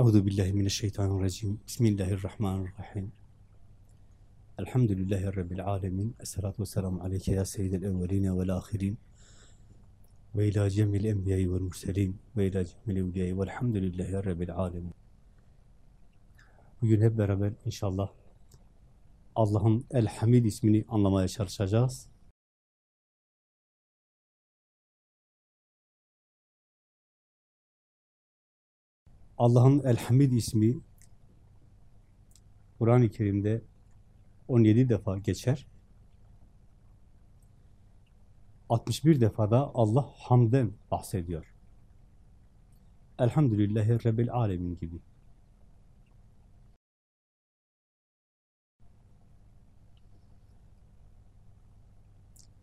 Euzu billahi mineşşeytanirracim. Bismillahirrahmanirrahim. Elhamdülillahi rabbil alamin. Essalatu vesselamu aleyke ya seyyidel evvelin ve'l ahirin. Ve ila cemil enbiya'i ve'l murselin ve ila cemil evliya'i ve'lhamdülillahi rabbil alamin. Bugün hep beraber inşallah Allah'ın El Hamid ismini anlamaya çalışacağız. Allah'ın El Hamid ismi Kur'an-ı Kerim'de 17 defa geçer. 61 defada Allah hamden bahsediyor. Elhamdülillahi Rabbil Alemin gibi.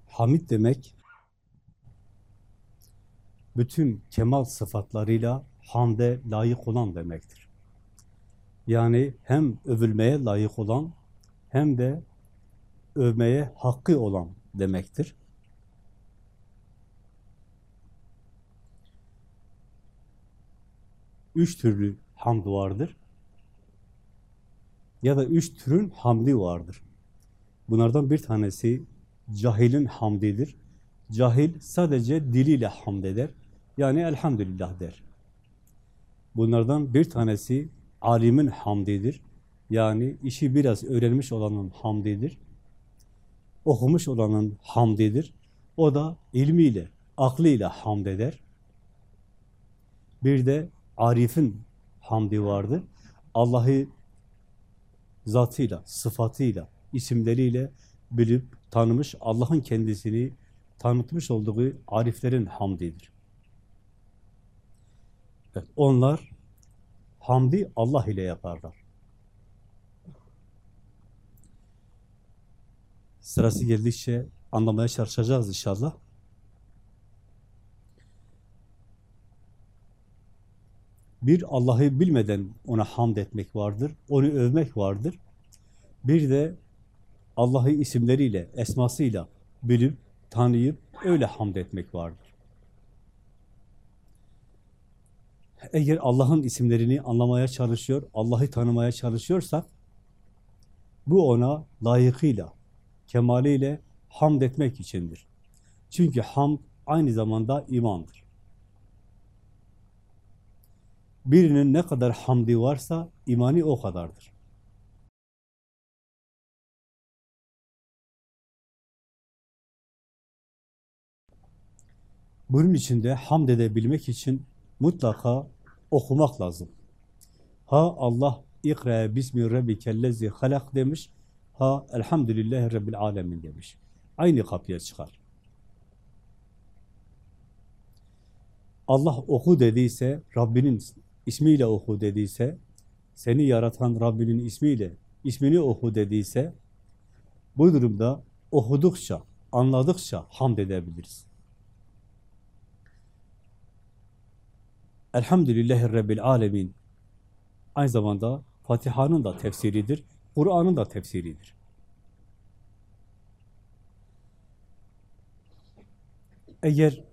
Hamid demek bütün kemal sıfatlarıyla hamde layık olan demektir. Yani hem övülmeye layık olan hem de övmeye hakkı olan demektir. Üç türlü hamd vardır. Ya da üç türün hamdi vardır. Bunlardan bir tanesi cahilin hamdidir. Cahil sadece diliyle hamd eder. Yani elhamdülillah der. Bunlardan bir tanesi alimin hamdidir. Yani işi biraz öğrenmiş olanın hamdidir. Okumuş olanın hamdidir. O da ilmiyle, aklıyla hamd eder. Bir de arifin hamdi vardır. Allah'ı zatıyla, sıfatıyla, isimleriyle bilip tanımış, Allah'ın kendisini tanıtmış olduğu ariflerin hamdidir. Evet, onlar hamdi Allah ile yaparlar. Sırası geldikçe anlamaya çalışacağız inşallah. Bir Allah'ı bilmeden ona hamd etmek vardır, onu övmek vardır. Bir de Allah'ı isimleriyle, esmasıyla bilip, tanıyıp öyle hamd etmek vardır. Eğer Allah'ın isimlerini anlamaya çalışıyor, Allah'ı tanımaya çalışıyorsak, bu ona layıkıyla, kemaliyle hamd etmek içindir. Çünkü hamd aynı zamanda imandır. Birinin ne kadar hamdi varsa imani o kadardır. Bunun için de hamd edebilmek için mutlaka okumak lazım. Ha Allah ikra bismi rabbikellezi halak demiş, ha elhamdülillahi rabbil alemin demiş. Aynı kapıya çıkar. Allah oku dediyse, Rabbinin ismiyle oku dediyse, seni yaratan Rabbinin ismiyle, ismini oku dediyse, bu durumda okudukça, anladıkça hamd edebiliriz. Elhamdülillahi Rabbil Alemin. Aynı zamanda Fatiha'nın da tefsiridir, Kur'an'ın da tefsiridir. Eğer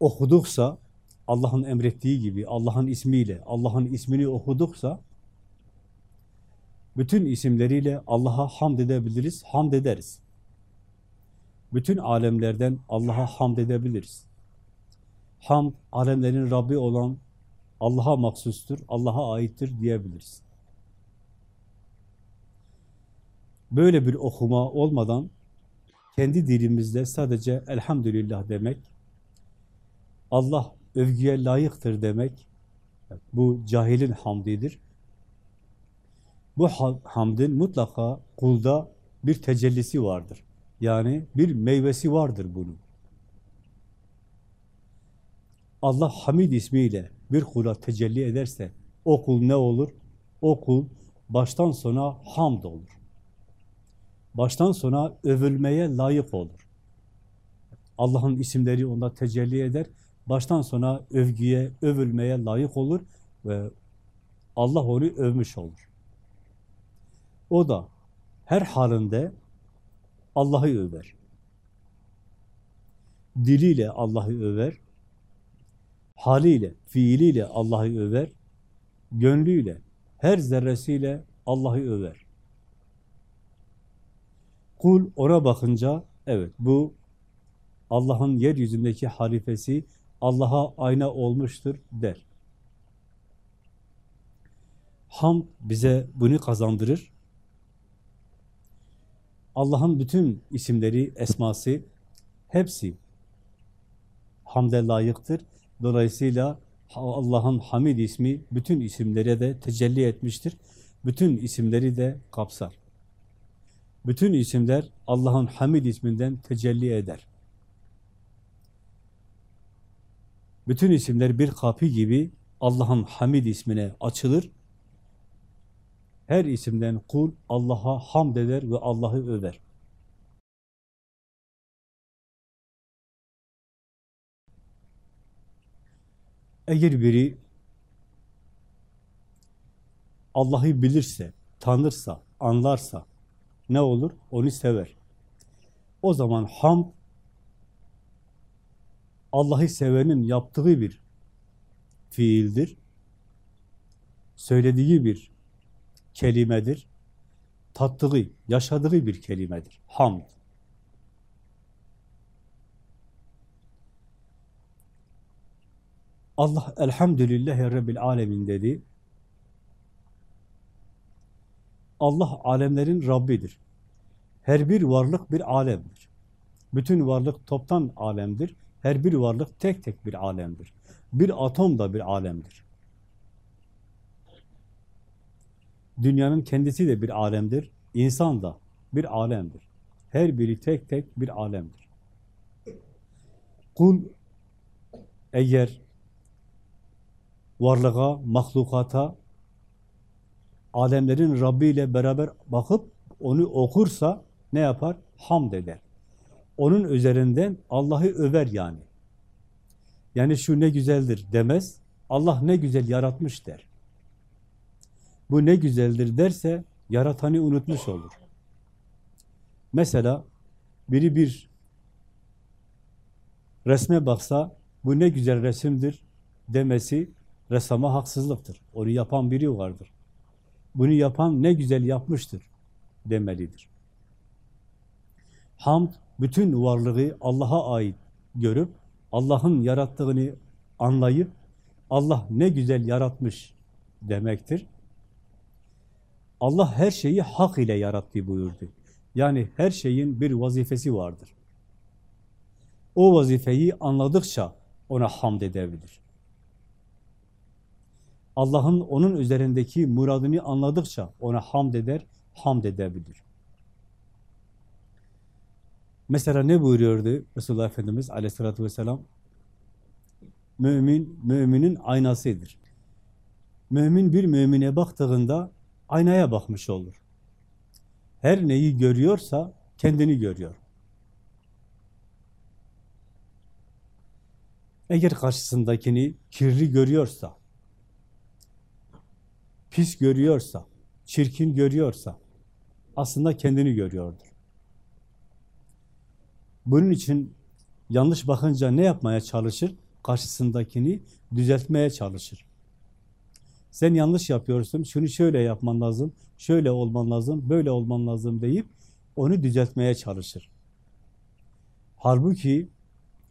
okuduksa, Allah'ın emrettiği gibi, Allah'ın ismiyle, Allah'ın ismini okuduksa, bütün isimleriyle Allah'a hamd edebiliriz, hamd ederiz. Bütün alemlerden Allah'a hamd edebiliriz. Hamd, alemlerin Rabbi olan Allah'a mahsustur, Allah'a aittir diyebiliriz. Böyle bir okuma olmadan kendi dilimizde sadece elhamdülillah demek, Allah övgüye layıktır demek, bu cahilin hamdidir. Bu hamdin mutlaka kulda bir tecellisi vardır. Yani bir meyvesi vardır bunun. Allah Hamid ismiyle bir kula tecelli ederse o kul ne olur? O kul baştan sona hamd olur. Baştan sona övülmeye layık olur. Allah'ın isimleri onda tecelli eder. Baştan sona övgüye, övülmeye layık olur ve Allah onu övmüş olur. O da her halinde Allah'ı över. Diliyle Allah'ı över, haliyle, fiiliyle Allah'ı över, gönlüyle, her zerresiyle Allah'ı över. Kul ona bakınca, evet bu Allah'ın yeryüzündeki halifesi Allah'a ayna olmuştur der. Ham bize bunu kazandırır. Allah'ın bütün isimleri, esması, hepsi hamde layıktır. Dolayısıyla Allah'ın Hamid ismi bütün isimlere de tecelli etmiştir. Bütün isimleri de kapsar. Bütün isimler Allah'ın Hamid isminden tecelli eder. Bütün isimler bir kapı gibi Allah'ın Hamid ismine açılır. Her isimden kul Allah'a hamd eder ve Allah'ı över. Eğer biri Allah'ı bilirse, tanırsa, anlarsa ne olur? Onu sever. O zaman hamd Allah'ı sevenin yaptığı bir fiildir. Söylediği bir kelimedir. Tattığı, yaşadığı bir kelimedir. Hamd. Allah elhamdülillahi rabbil alemin dedi. Allah alemlerin Rabbidir. Her bir varlık bir alemdir. Bütün varlık toptan alemdir. Her bir varlık tek tek bir alemdir. Bir atom da bir alemdir. Dünyanın kendisi de bir alemdir. İnsan da bir alemdir. Her biri tek tek bir alemdir. Kul eğer varlığa, mahlukata, alemlerin Rabbi ile beraber bakıp onu okursa ne yapar? Hamd eder. Onun üzerinden Allah'ı över yani. Yani şu ne güzeldir demez, Allah ne güzel yaratmış der. Bu ne güzeldir derse yaratanı unutmuş olur. Mesela biri bir resme baksa bu ne güzel resimdir demesi ressama haksızlıktır. Onu yapan biri vardır. Bunu yapan ne güzel yapmıştır demelidir. Hamd bütün varlığı Allah'a ait görüp Allah'ın yarattığını anlayıp Allah ne güzel yaratmış demektir. Allah her şeyi hak ile yarattı buyurdu. Yani her şeyin bir vazifesi vardır. O vazifeyi anladıkça ona hamd edebilir. Allah'ın onun üzerindeki muradını anladıkça ona hamd eder, hamd edebilir. Mesela ne buyuruyordu Resulullah Efendimiz aleyhissalatü vesselam? Mümin, müminin aynasıdır. Mümin bir mümine baktığında aynaya bakmış olur. Her neyi görüyorsa kendini görüyor. Eğer karşısındakini kirli görüyorsa, pis görüyorsa, çirkin görüyorsa aslında kendini görüyordur. Bunun için yanlış bakınca ne yapmaya çalışır? Karşısındakini düzeltmeye çalışır. Sen yanlış yapıyorsun, şunu şöyle yapman lazım, şöyle olman lazım, böyle olman lazım deyip onu düzeltmeye çalışır. Halbuki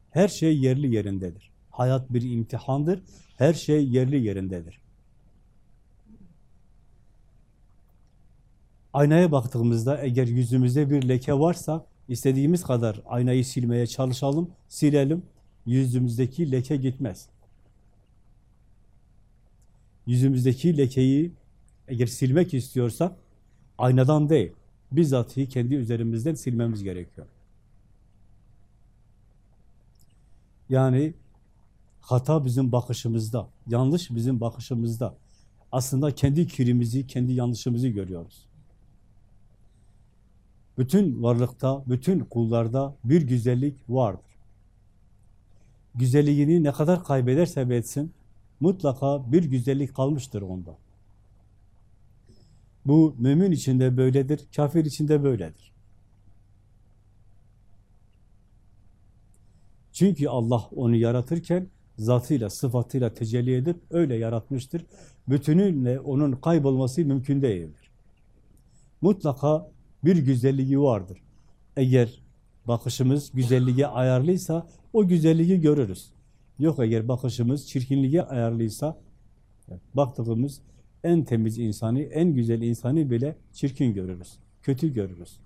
her şey yerli yerindedir. Hayat bir imtihandır, her şey yerli yerindedir. Aynaya baktığımızda eğer yüzümüzde bir leke varsa istediğimiz kadar aynayı silmeye çalışalım, silelim. Yüzümüzdeki leke gitmez. Yüzümüzdeki lekeyi eğer silmek istiyorsak aynadan değil, bizzatihi kendi üzerimizden silmemiz gerekiyor. Yani hata bizim bakışımızda, yanlış bizim bakışımızda. Aslında kendi kirimizi, kendi yanlışımızı görüyoruz. Bütün varlıkta, bütün kullarda bir güzellik vardır. Güzelliğini ne kadar kaybederse etsin, mutlaka bir güzellik kalmıştır onda. Bu mümin içinde böyledir, kafir içinde böyledir. Çünkü Allah onu yaratırken zatıyla, sıfatıyla tecelli edip öyle yaratmıştır. Bütünüyle onun kaybolması mümkün değildir. Mutlaka bir güzelliği vardır. Eğer bakışımız güzelliğe ayarlıysa o güzelliği görürüz. Yok eğer bakışımız çirkinliğe ayarlıysa baktığımız en temiz insanı, en güzel insanı bile çirkin görürüz. Kötü görürüz.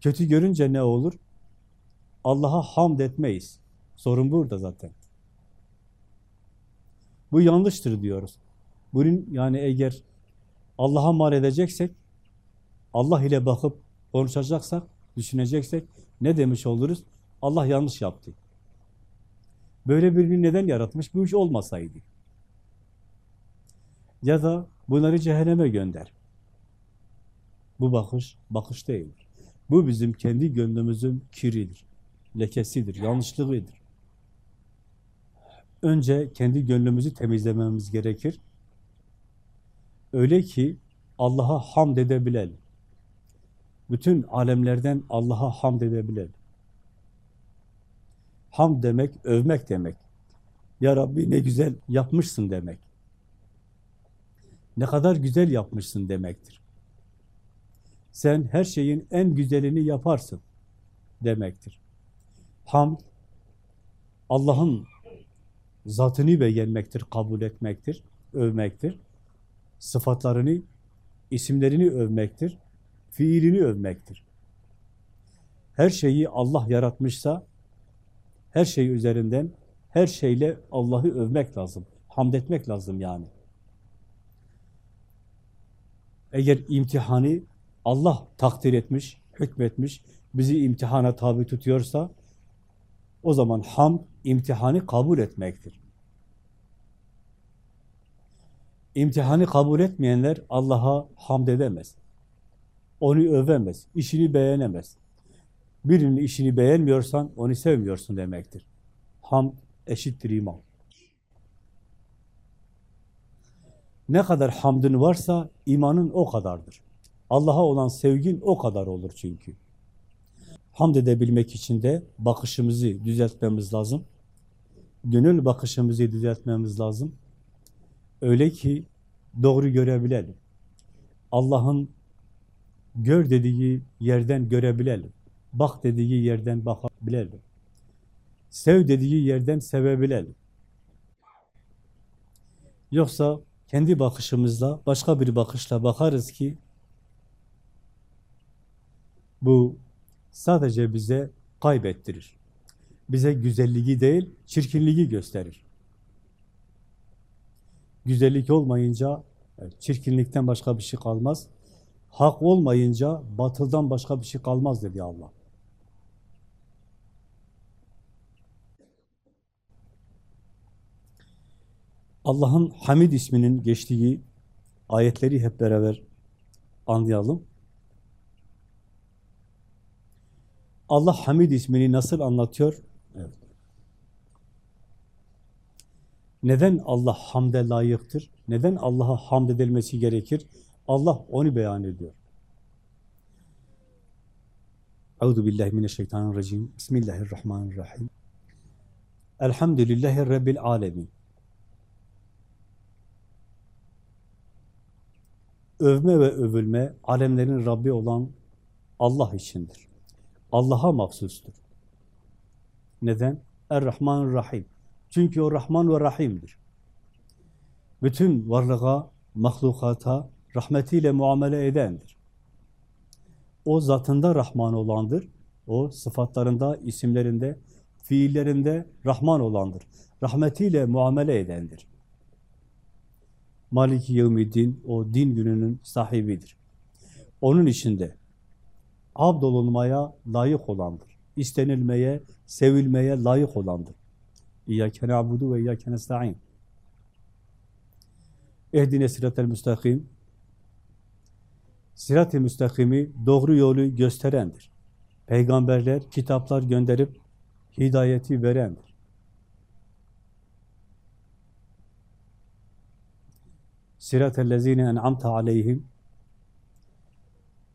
Kötü görünce ne olur? Allah'a hamd etmeyiz. Sorun burada zaten. Bu yanlıştır diyoruz. Bunun yani eğer Allah'a mal edeceksek, Allah ile bakıp konuşacaksak, düşüneceksek ne demiş oluruz? Allah yanlış yaptı. Böyle birini neden yaratmış? Bu iş olmasaydı. Ya da bunları cehenneme gönder. Bu bakış, bakış değildir. Bu bizim kendi gönlümüzün kiridir, lekesidir, yanlışlığıdır. Önce kendi gönlümüzü temizlememiz gerekir. Öyle ki Allah'a hamd edebilelim. Bütün alemlerden Allah'a hamd edebilelim. Hamd demek, övmek demek. Ya Rabbi ne güzel yapmışsın demek. Ne kadar güzel yapmışsın demektir. Sen her şeyin en güzelini yaparsın demektir. Hamd, Allah'ın zatını beğenmektir, kabul etmektir, övmektir. Sıfatlarını, isimlerini övmektir, fiilini övmektir. Her şeyi Allah yaratmışsa, her şey üzerinden, her şeyle Allah'ı övmek lazım, hamd etmek lazım yani. Eğer imtihanı Allah takdir etmiş, hükmetmiş, bizi imtihana tabi tutuyorsa, o zaman ham imtihanı kabul etmektir. İmtihanı kabul etmeyenler Allah'a hamd edemez. Onu övemez, işini beğenemez. Birinin işini beğenmiyorsan onu sevmiyorsun demektir. Ham eşittir iman. Ne kadar hamdın varsa imanın o kadardır. Allah'a olan sevgin o kadar olur çünkü. Hamd edebilmek için de bakışımızı düzeltmemiz lazım. Gönül bakışımızı düzeltmemiz lazım. Öyle ki doğru görebilelim. Allah'ın gör dediği yerden görebilelim. Bak dediği yerden bakabilelim. Sev dediği yerden sevebilelim. Yoksa kendi bakışımızla, başka bir bakışla bakarız ki bu sadece bize kaybettirir. Bize güzelliği değil, çirkinliği gösterir. Güzellik olmayınca çirkinlikten başka bir şey kalmaz. Hak olmayınca batıldan başka bir şey kalmaz dedi Allah. Allah'ın Hamid isminin geçtiği ayetleri hep beraber anlayalım. Allah Hamid ismini nasıl anlatıyor? Evet. Neden Allah hamde layıktır? Neden Allah'a hamd edilmesi gerekir? Allah onu beyan ediyor. Euzu billahi mineşşeytanirracim. Bismillahirrahmanirrahim. Elhamdülillahi rabbil alamin. Övme ve övülme alemlerin Rabbi olan Allah içindir. Allah'a mahsustur. Neden? Er-Rahman Rahim. Çünkü o Rahman ve Rahim'dir. Bütün varlığa, mahlukata rahmetiyle muamele edendir. O zatında Rahman olandır. O sıfatlarında, isimlerinde, fiillerinde Rahman olandır. Rahmetiyle muamele edendir. Maliki Yevmiddin, o din gününün sahibidir. Onun içinde abdolunmaya layık olandır. İstenilmeye, sevilmeye layık olandır. İyyâke na'budu ve iyyâke nesta'in. Ehdine siratel müstakim. Sirat-ı müstakimi doğru yolu gösterendir. Peygamberler, kitaplar gönderip hidayeti verendir. Sirat-ellezine en'amte aleyhim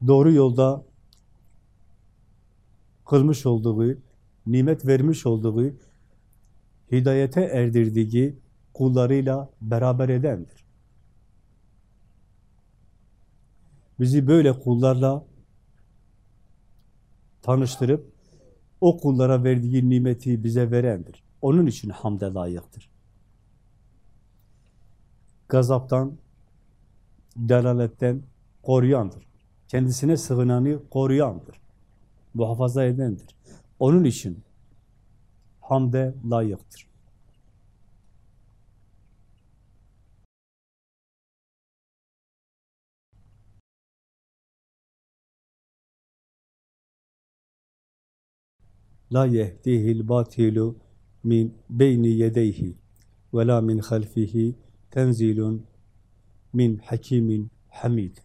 doğru yolda kılmış olduğu, nimet vermiş olduğu hidayete erdirdiği kullarıyla beraber edendir. Bizi böyle kullarla tanıştırıp o kullara verdiği nimeti bize verendir. Onun için hamde layıktır. Gazaptan, delaletten koruyandır. Kendisine sığınanı koruyandır. Muhafaza edendir. Onun için hamde layıktır. La yehdihil batilu min beyni yedeyhi ve la min halfihi tenzilun min hakimin hamid.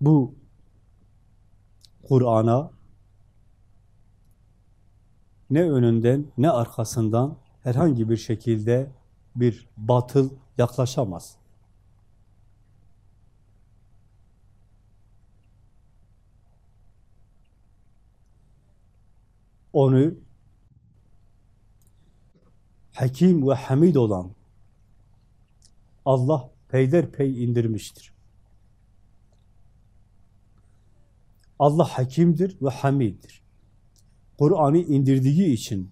Bu Kur'an'a ne önünden ne arkasından herhangi bir şekilde bir batıl yaklaşamaz. Onu Hakim ve Hamid olan Allah peyderpey indirmiştir. Allah hakimdir ve hamiddir. Kur'an'ı indirdiği için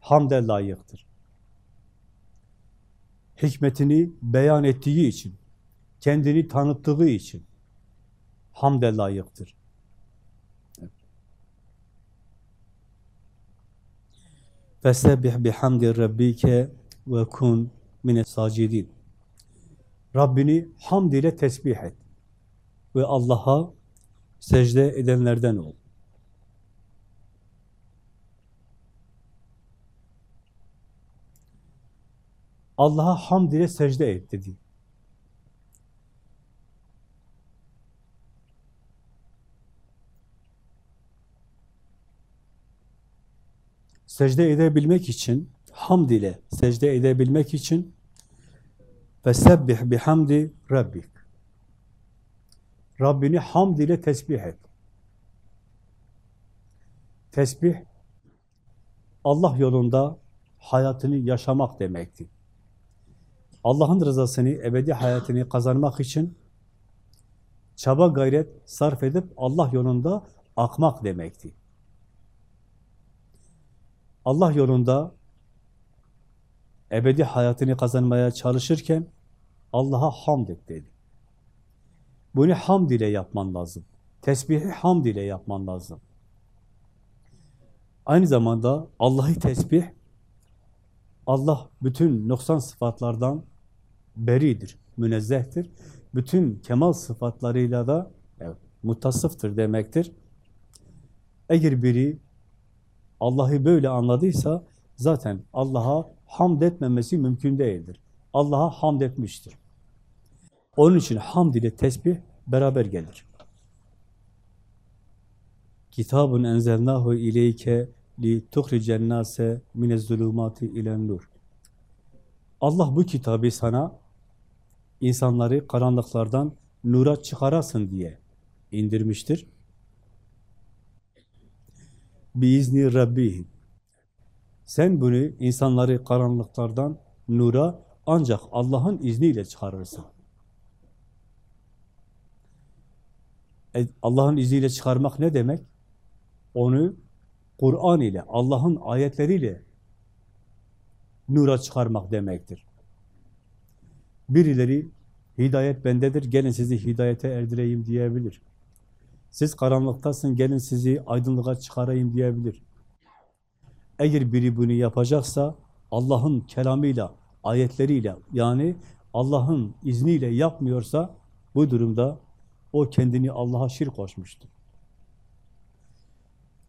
hamde layıktır. Hikmetini beyan ettiği için, kendini tanıttığı için hamde layıktır. Fesebbih bihamdi rabbike ve kun mine sacidin. Rabbini hamd ile tesbih et ve Allah'a secde edenlerden ol. Allah'a hamd ile secde et dedi. Secde edebilmek için, hamd ile secde edebilmek için Fesebbih bihamdi rabbik. Rabbini hamd ile tesbih et. Tesbih, Allah yolunda hayatını yaşamak demekti. Allah'ın rızasını, ebedi hayatını kazanmak için çaba gayret sarf edip Allah yolunda akmak demekti. Allah yolunda ebedi hayatını kazanmaya çalışırken Allah'a hamd et dedi. Bunu hamd ile yapman lazım. Tesbihi hamd ile yapman lazım. Aynı zamanda Allah'ı tesbih, Allah bütün noksan sıfatlardan beridir, münezzehtir. Bütün kemal sıfatlarıyla da evet, mutasıftır demektir. Eğer biri Allah'ı böyle anladıysa zaten Allah'a hamd etmemesi mümkün değildir. Allah'a hamd etmiştir. Onun için hamd ile tesbih beraber gelir. Kitabun enzelnahu ileyke li tuhricen nase minez zulumati ilen nur. Allah bu kitabı sana insanları karanlıklardan nura çıkarasın diye indirmiştir. Biizni Rabbihim. Sen bunu insanları karanlıklardan nura ancak Allah'ın izniyle çıkarırsın. E, Allah'ın izniyle çıkarmak ne demek? Onu Kur'an ile, Allah'ın ayetleriyle nura çıkarmak demektir. Birileri hidayet bendedir, gelin sizi hidayete erdireyim diyebilir. Siz karanlıktasın, gelin sizi aydınlığa çıkarayım diyebilir. Eğer biri bunu yapacaksa Allah'ın kelamıyla, ayetleriyle yani Allah'ın izniyle yapmıyorsa bu durumda o kendini Allah'a şirk koşmuştur.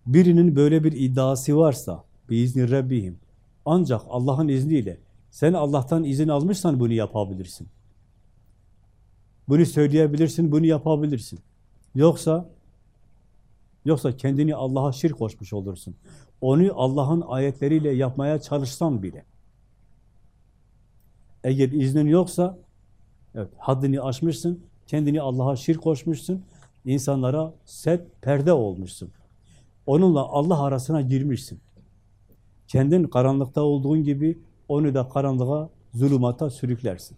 Birinin böyle bir iddiası varsa biizni Rabbihim ancak Allah'ın izniyle sen Allah'tan izin almışsan bunu yapabilirsin. Bunu söyleyebilirsin, bunu yapabilirsin. Yoksa yoksa kendini Allah'a şirk koşmuş olursun. Onu Allah'ın ayetleriyle yapmaya çalışsan bile. Eğer iznin yoksa evet, haddini aşmışsın, kendini Allah'a şirk koşmuşsun, insanlara set, perde olmuşsun. Onunla Allah arasına girmişsin. kendin karanlıkta olduğun gibi onu da karanlığa, zulümata sürüklersin.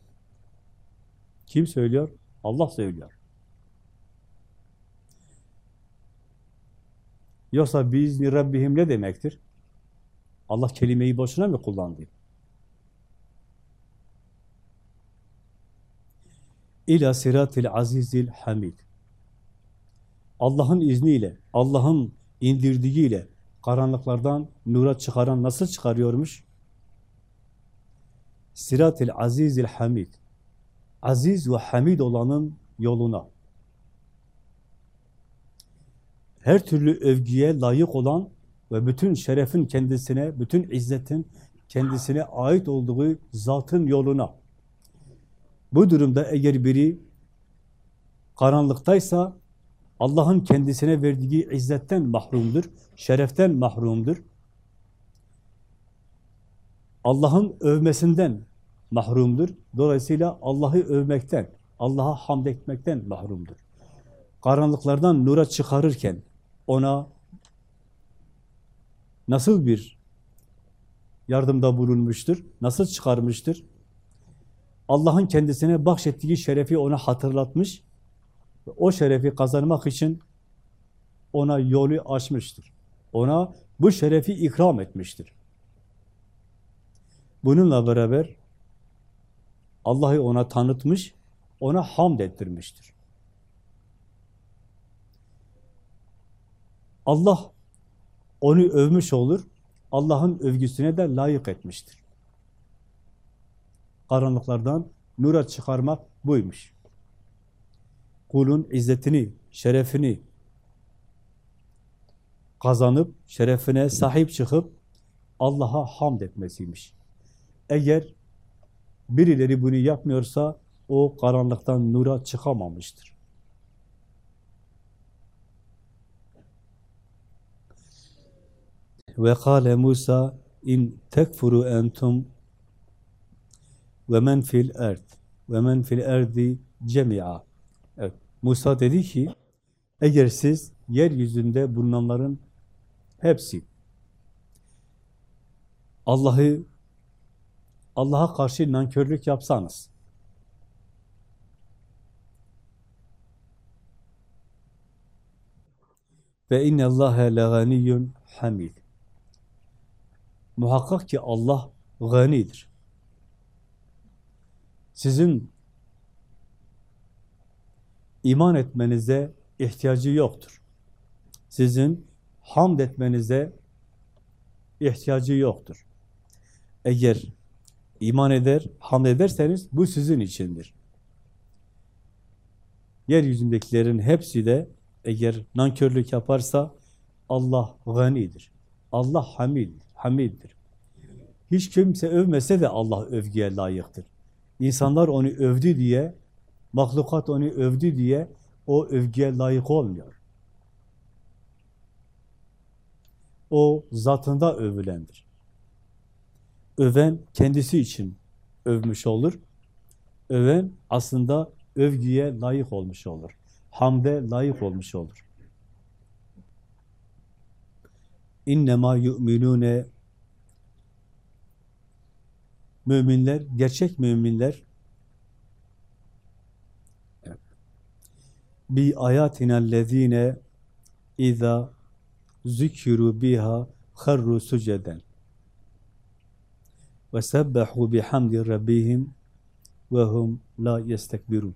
Kim söylüyor? Allah söylüyor. Yoksa biizni Rabbihim ne demektir? Allah kelimeyi boşuna mı kullandı? İla siratil azizil hamid. Allah'ın izniyle, Allah'ın indirdiğiyle karanlıklardan nura çıkaran nasıl çıkarıyormuş? Siratil azizil hamid. Aziz ve hamid olanın yoluna. Her türlü övgüye layık olan ve bütün şerefin kendisine, bütün izzetin kendisine ait olduğu zatın yoluna. Bu durumda eğer biri karanlıktaysa Allah'ın kendisine verdiği izzetten mahrumdur, şereften mahrumdur. Allah'ın övmesinden mahrumdur. Dolayısıyla Allah'ı övmekten, Allah'a hamd etmekten mahrumdur. Karanlıklardan nura çıkarırken ona nasıl bir yardımda bulunmuştur, nasıl çıkarmıştır? Allah'ın kendisine bahşettiği şerefi ona hatırlatmış, o şerefi kazanmak için ona yolu açmıştır. Ona bu şerefi ikram etmiştir. Bununla beraber Allah'ı ona tanıtmış, ona hamd ettirmiştir. Allah onu övmüş olur, Allah'ın övgüsüne de layık etmiştir. Karanlıklardan nura çıkarmak buymuş. Kulun izzetini, şerefini kazanıp, şerefine sahip çıkıp Allah'a hamd etmesiymiş. Eğer birileri bunu yapmıyorsa o karanlıktan nura çıkamamıştır. Ve kâle Musa in tekfuru entum ve men fil erd ve men fil erdi cemi'a. Evet, Musa dedi ki eğer siz yeryüzünde bulunanların hepsi Allah'ı Allah'a karşı nankörlük yapsanız ve inne Allahe leganiyyun hamid. Muhakkak ki Allah ganidir. Sizin iman etmenize ihtiyacı yoktur. Sizin hamd etmenize ihtiyacı yoktur. Eğer iman eder, hamd ederseniz bu sizin içindir. Yeryüzündekilerin hepsi de eğer nankörlük yaparsa Allah ganidir. Allah hamid, hamiddir. Hiç kimse övmese de Allah övgüye layıktır. İnsanlar onu övdü diye, mahlukat onu övdü diye o övgüye layık olmuyor. O zatında övülendir. Öven kendisi için övmüş olur. Öven aslında övgüye layık olmuş olur. Hamde layık olmuş olur. İnnemâ yu'minûne Müminler, gerçek müminler bi ayatinellezine iza zükürü biha harru suceden ve sebbahu bihamdi rabbihim ve hum la yestekbirun.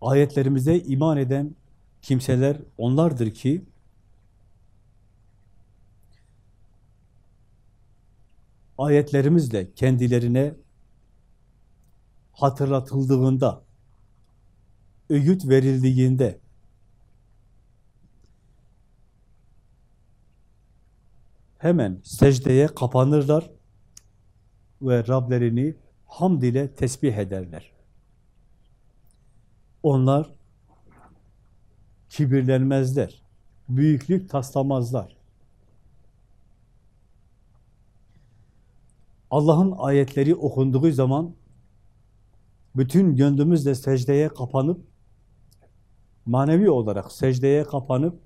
Ayetlerimize iman eden kimseler onlardır ki ayetlerimizle kendilerine hatırlatıldığında, öğüt verildiğinde, hemen secdeye kapanırlar ve Rablerini hamd ile tesbih ederler. Onlar kibirlenmezler, büyüklük taslamazlar. Allah'ın ayetleri okunduğu zaman bütün gönlümüzle secdeye kapanıp manevi olarak secdeye kapanıp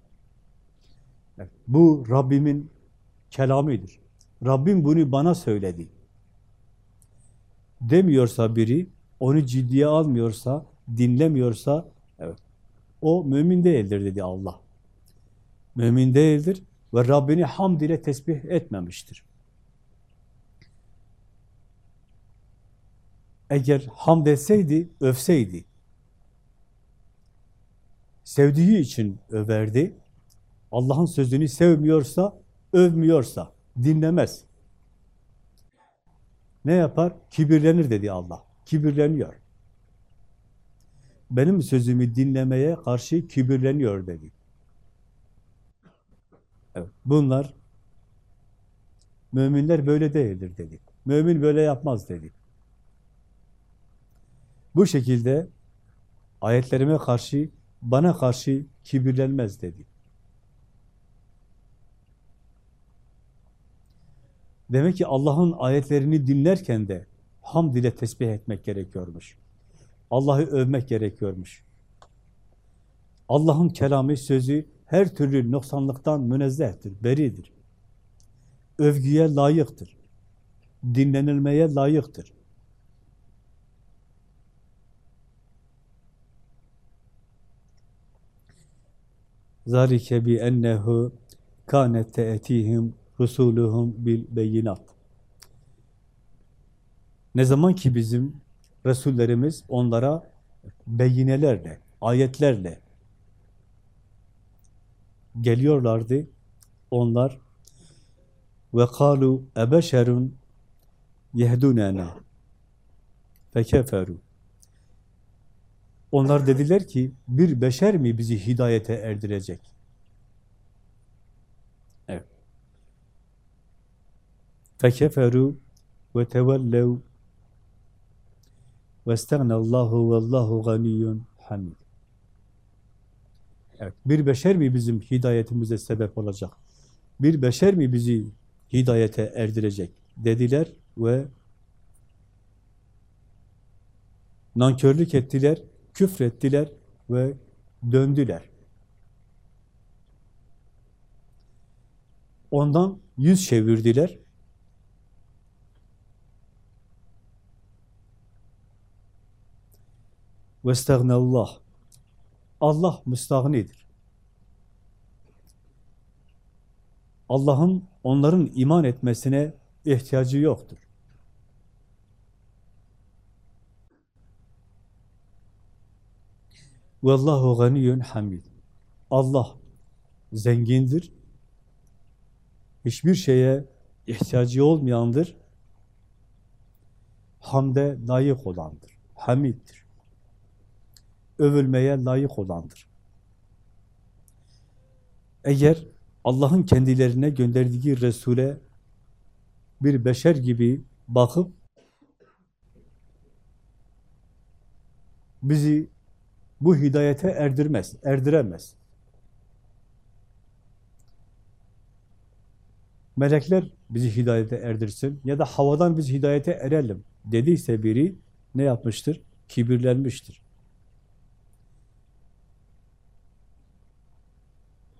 Bu Rabbimin kelamidir. Rabbim bunu bana söyledi. Demiyorsa biri, onu ciddiye almıyorsa, dinlemiyorsa, evet, o mümin değildir dedi Allah. Mümin değildir ve Rabbini hamd ile tesbih etmemiştir. Eğer hamd etseydi, övseydi, sevdiği için överdi, Allah'ın sözünü sevmiyorsa, övmüyorsa, dinlemez. Ne yapar? Kibirlenir dedi Allah. Kibirleniyor. Benim sözümü dinlemeye karşı kibirleniyor dedi. Evet, bunlar müminler böyle değildir dedi. Mümin böyle yapmaz dedi. Bu şekilde ayetlerime karşı, bana karşı kibirlenmez dedi. Demek ki Allah'ın ayetlerini dinlerken de hamd ile tesbih etmek gerekiyormuş. Allah'ı övmek gerekiyormuş. Allah'ın kelamı, sözü her türlü noksanlıktan münezzehtir, beridir. Övgüye layıktır. Dinlenilmeye layıktır. Zalike bi ennehu kanet te'tihim rusuluhum bil beyinat. Ne zaman ki bizim Resullerimiz onlara beyinelerle, ayetlerle geliyorlardı. Onlar ve kalu ebeşerun yehdunena fekeferu. Onlar dediler ki bir beşer mi bizi hidayete erdirecek? Evet. Fekeferu ve tevellev ve Allahu vallahu ganiyyun hamid. Evet, bir beşer mi bizim hidayetimize sebep olacak? Bir beşer mi bizi hidayete erdirecek? Dediler ve nankörlük ettiler, küfrettiler ve döndüler. Ondan yüz çevirdiler. Allah. Allah müstahnidir. Allah'ın onların iman etmesine ihtiyacı yoktur. Vallahu ganiyyun hamid. Allah zengindir. Hiçbir şeye ihtiyacı olmayandır. Hamde layık olandır. Hamiddir. Övülmeye layık olandır. Eğer Allah'ın kendilerine gönderdiği Resul'e bir beşer gibi bakıp bizi bu hidayete erdirmez, erdiremez. Melekler bizi hidayete erdirsin ya da havadan biz hidayete erelim dediyse biri ne yapmıştır? Kibirlenmiştir.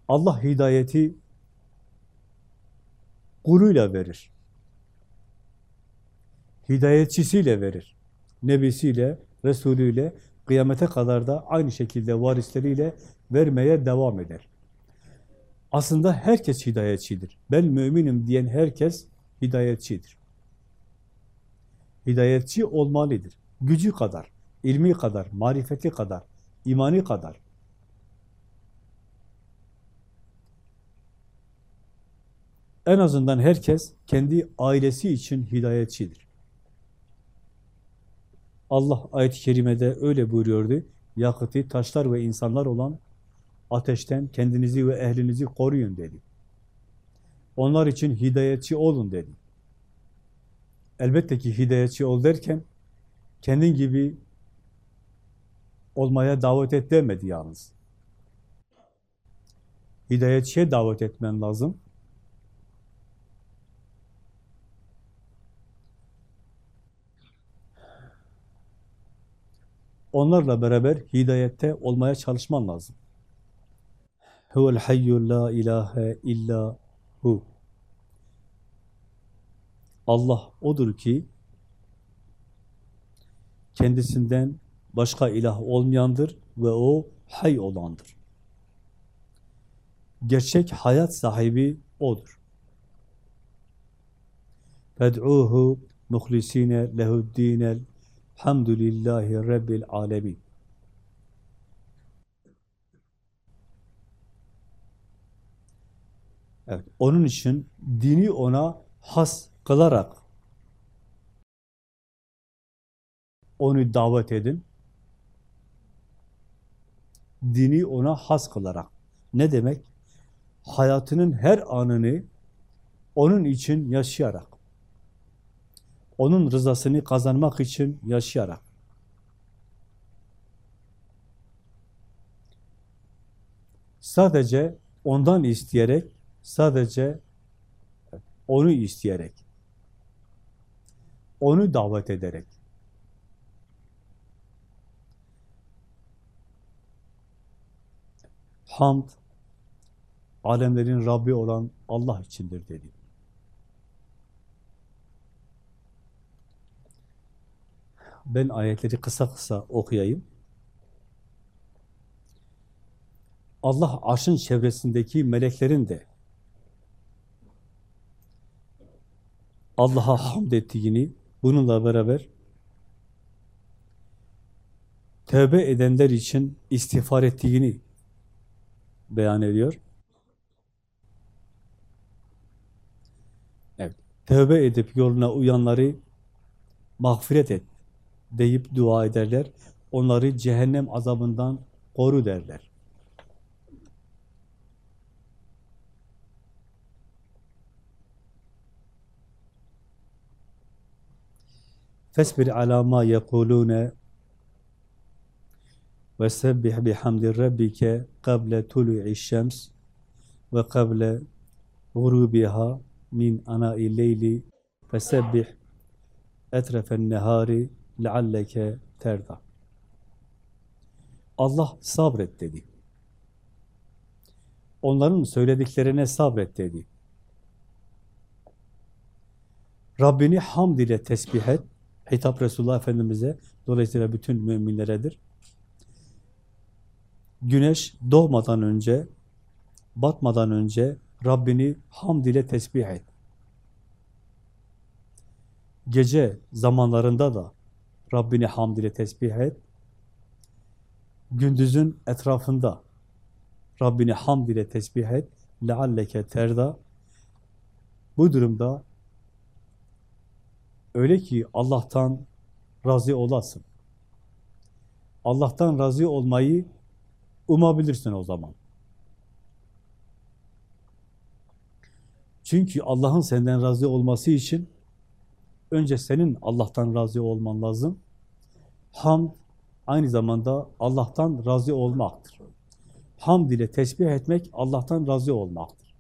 Allah hidayeti kuluyla verir. Hidayetçisiyle verir. Nebisiyle, Resulüyle, kıyamete kadar da aynı şekilde varisleriyle vermeye devam eder. Aslında herkes hidayetçidir. Ben müminim diyen herkes hidayetçidir. Hidayetçi olmalıdır. Gücü kadar, ilmi kadar, marifeti kadar, imani kadar. En azından herkes kendi ailesi için hidayetçidir. Allah ayet-i kerimede öyle buyuruyordu. Yakıtı taşlar ve insanlar olan ateşten kendinizi ve ehlinizi koruyun dedi. Onlar için hidayetçi olun dedi. Elbette ki hidayetçi ol derken kendin gibi olmaya davet et demedi yalnız. Hidayetçiye davet etmen lazım. Onlarla beraber hidayette olmaya çalışman lazım. Huvel hayyul la ilahe illa hu. Allah odur ki kendisinden başka ilah olmayandır ve o hay olandır. Gerçek hayat sahibi odur. Fed'uhu muhlisine lehuddinel hamdülillahi rabbil alemin. Evet, onun için dini ona has kılarak onu davet edin. Dini ona has kılarak. Ne demek? Hayatının her anını onun için yaşayarak. Onun rızasını kazanmak için yaşayarak. Sadece ondan isteyerek, sadece onu isteyerek, onu davet ederek. Hamd, alemlerin Rabbi olan Allah içindir dedi. Ben ayetleri kısa kısa okuyayım. Allah arşın çevresindeki meleklerin de Allah'a hamd ettiğini, bununla beraber tövbe edenler için istiğfar ettiğini beyan ediyor. Evet, tövbe edip yoluna uyanları mağfiret et deyip dua ederler. Onları cehennem azabından koru derler. Fesbir ala ma yekulune ve sebbih bihamdi rabbike kable tulu'i şems ve kable gurubiha min ana'i leyli fesebbih etrefen nehari lealleke terda. Allah sabret dedi. Onların söylediklerine sabret dedi. Rabbini hamd ile tesbih et. Hitap Resulullah Efendimiz'e, dolayısıyla bütün müminleredir. Güneş doğmadan önce, batmadan önce Rabbini hamd ile tesbih et. Gece zamanlarında da Rabbini hamd ile tesbih et. Gündüzün etrafında Rabbini hamd ile tesbih et. Lealleke terda. Bu durumda öyle ki Allah'tan razı olasın. Allah'tan razı olmayı umabilirsin o zaman. Çünkü Allah'ın senden razı olması için önce senin Allah'tan razı olman lazım. Hamd aynı zamanda Allah'tan razı olmaktır. Hamd ile tesbih etmek Allah'tan razı olmaktır.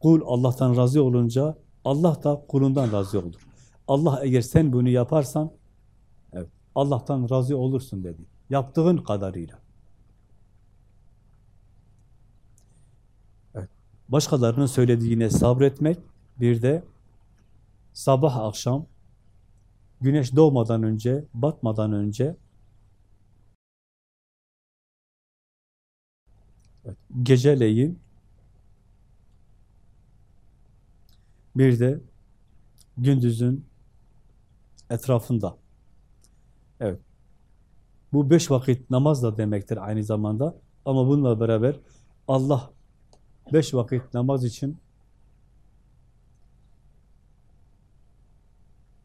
Kul Allah'tan razı olunca Allah da kulundan razı olur. Allah eğer sen bunu yaparsan evet, Allah'tan razı olursun dedi. Yaptığın kadarıyla. Evet. Başkalarının söylediğine sabretmek, bir de sabah akşam güneş doğmadan önce, batmadan önce geceleyin bir de gündüzün etrafında. Evet. Bu beş vakit namaz da demektir aynı zamanda. Ama bununla beraber Allah beş vakit namaz için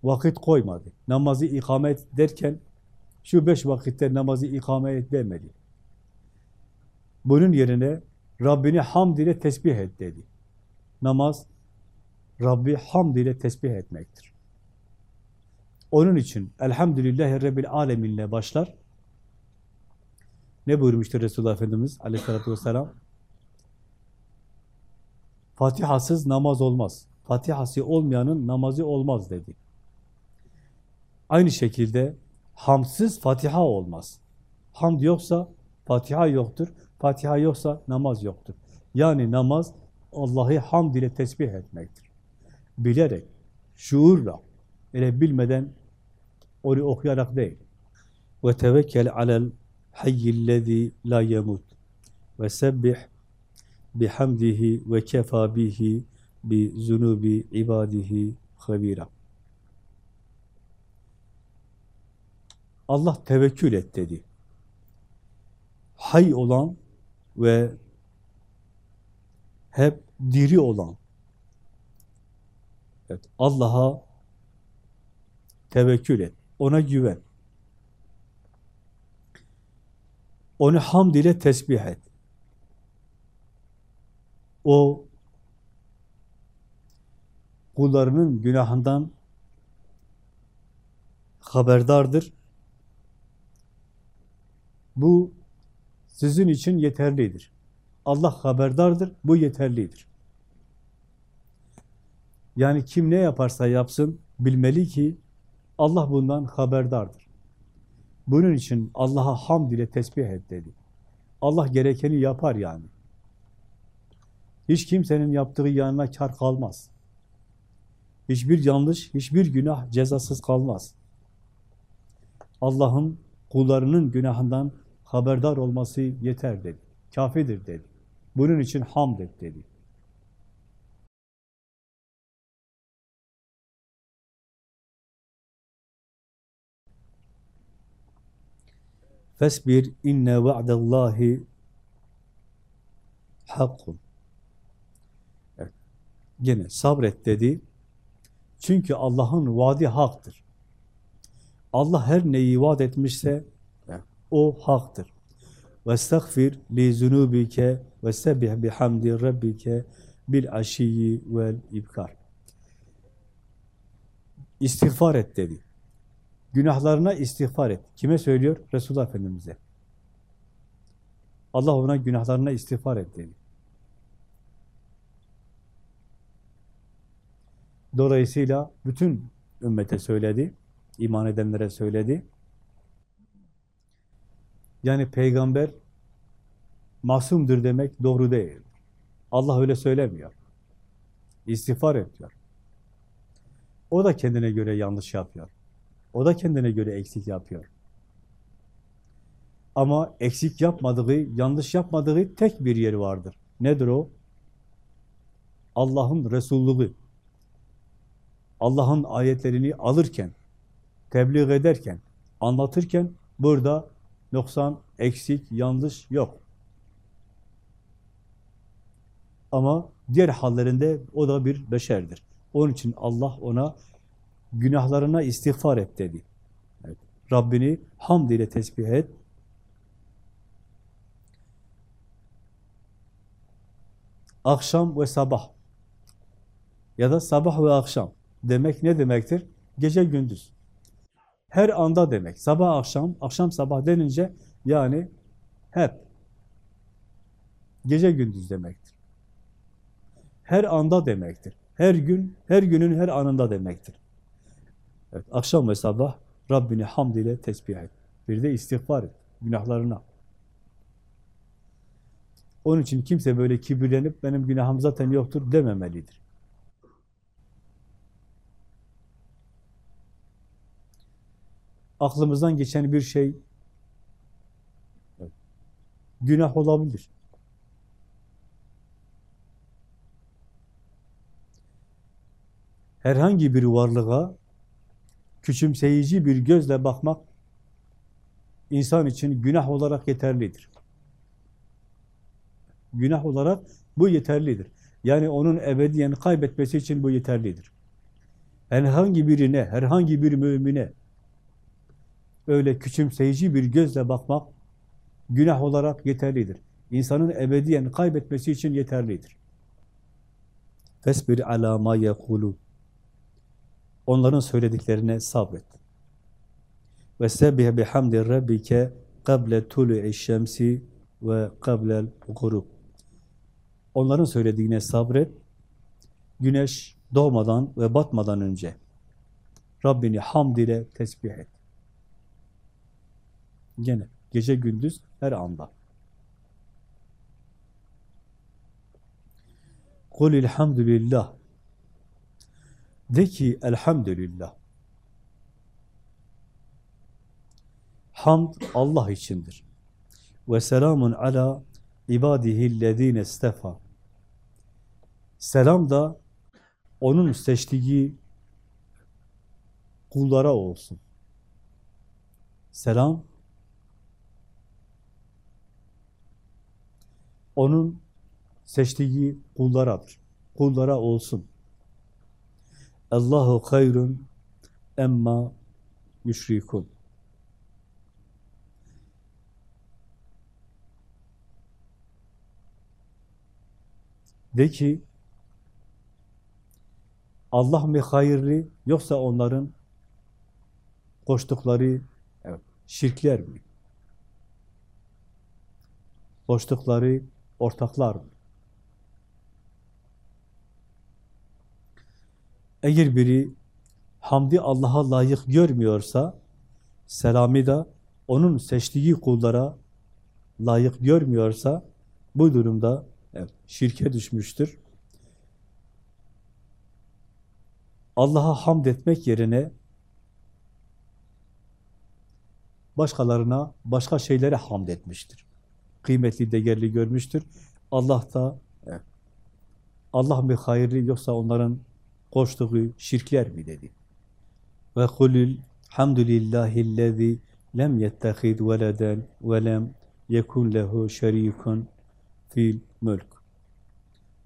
vakit koymadı. Namazı ikame et derken şu beş vakitte namazı ikame et demedi. Bunun yerine Rabbini hamd ile tesbih et dedi. Namaz Rabbi hamd ile tesbih etmektir. Onun için Elhamdülillahi Rabbil Alemin'le başlar. Ne buyurmuştur Resulullah Efendimiz aleyhissalatü vesselam? Fatihasız namaz olmaz. Fatihası olmayanın namazı olmaz dedi. Aynı şekilde hamsız Fatiha olmaz. Hamd yoksa Fatiha yoktur. Fatiha yoksa namaz yoktur. Yani namaz Allah'ı hamd ile tesbih etmektir. Bilerek, şuurla, öyle bilmeden onu okuyarak değil. Ve tevekkel alel hayyillezî la yemut ve sebbih bihamdihi ve kefa bihi bi zunubi ibadihi habira. Allah tevekkül et dedi. Hay olan ve hep diri olan evet, Allah'a tevekkül et. Ona güven. Onu hamd ile tesbih et. O kullarının günahından haberdardır. Bu sizin için yeterlidir. Allah haberdardır, bu yeterlidir. Yani kim ne yaparsa yapsın, bilmeli ki Allah bundan haberdardır. Bunun için Allah'a hamd ile tesbih et dedi. Allah gerekeni yapar yani. Hiç kimsenin yaptığı yanına kar kalmaz. Hiçbir yanlış, hiçbir günah cezasız kalmaz. Allah'ın kullarının günahından haberdar olması yeter dedi. Kafidir dedi. Bunun için hamd et dedi. Fesbir inne va'dallahi hakkun. Evet. Gene sabret dedi. Çünkü Allah'ın vaadi haktır. Allah her neyi vaat etmişse o haktır. Vestagfir li zunubike ve sebbih bihamdi rabbike bil aşiyyi vel ibkar. İstiğfar et dedi. Günahlarına istiğfar et. Kime söylüyor? Resulullah Efendimiz'e. Allah ona günahlarına istiğfar et dedi. Dolayısıyla bütün ümmete söyledi, iman edenlere söyledi. Yani peygamber masumdur demek doğru değil. Allah öyle söylemiyor. İstiğfar ediyor. O da kendine göre yanlış yapıyor. O da kendine göre eksik yapıyor. Ama eksik yapmadığı, yanlış yapmadığı tek bir yeri vardır. Nedir o? Allah'ın Resulluğu. Allah'ın ayetlerini alırken, tebliğ ederken, anlatırken burada noksan, eksik, yanlış yok. Ama diğer hallerinde o da bir beşerdir. Onun için Allah ona günahlarına istiğfar et dedi. Evet. Rabbini hamd ile tesbih et. Akşam ve sabah ya da sabah ve akşam demek ne demektir? Gece gündüz. Her anda demek. Sabah akşam, akşam sabah denince yani hep gece gündüz demektir. Her anda demektir. Her gün, her günün her anında demektir. Evet, akşam ve sabah Rabbini hamd ile tesbih et. Bir de istiğfar et günahlarına. Onun için kimse böyle kibirlenip benim günahım zaten yoktur dememelidir. Aklımızdan geçen bir şey günah olabilir. Herhangi bir varlığa küçümseyici bir gözle bakmak insan için günah olarak yeterlidir. Günah olarak bu yeterlidir. Yani onun ebediyen kaybetmesi için bu yeterlidir. Herhangi birine, herhangi bir mümine öyle küçümseyici bir gözle bakmak günah olarak yeterlidir. İnsanın ebediyen kaybetmesi için yeterlidir. Fesbir ala ma yekulun. Onların söylediklerine sabret. Ve sebbih bihamdi rabbike kable tulu'i şemsi ve kablel gurub. Onların söylediğine sabret. Güneş doğmadan ve batmadan önce Rabbini hamd ile tesbih et. Gene gece gündüz her anda. Kul elhamdülillah. De ki elhamdülillah. Hamd Allah içindir. Ve selamun ala ibadihillezine istefa. Selam da onun seçtiği kullara olsun. Selam onun seçtiği kullaradır. Kullara olsun. Allahu hayrun emma yüşrikun. De ki Allah mı hayırlı yoksa onların koştukları evet, şirkler mi? Koştukları ortaklar mı? Eğer biri hamdi Allah'a layık görmüyorsa, selami da onun seçtiği kullara layık görmüyorsa, bu durumda evet, şirke düşmüştür. Allah'a hamd etmek yerine başkalarına, başka şeylere hamd etmiştir. Kıymetli, değerli görmüştür. Allah da Allah mı hayırlı yoksa onların koştuğu şirkler mi dedi. Ve kulil hamdülillahillezî lem yettehid veleden ve lem yekun lehu şerikun fil mülk.